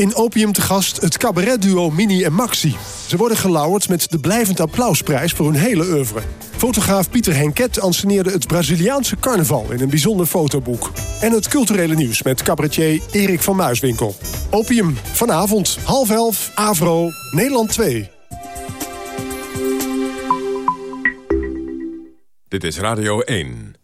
In Opium te gast het cabaretduo Mini en Maxi. Ze worden gelauwerd met de blijvend applausprijs voor hun hele oeuvre. Fotograaf Pieter Henket anceneerde het Braziliaanse carnaval... in een bijzonder fotoboek. En het culturele nieuws met cabaretier Erik van Muiswinkel. Opium, vanavond, half elf, Avro, Nederland 2. Dit is Radio 1.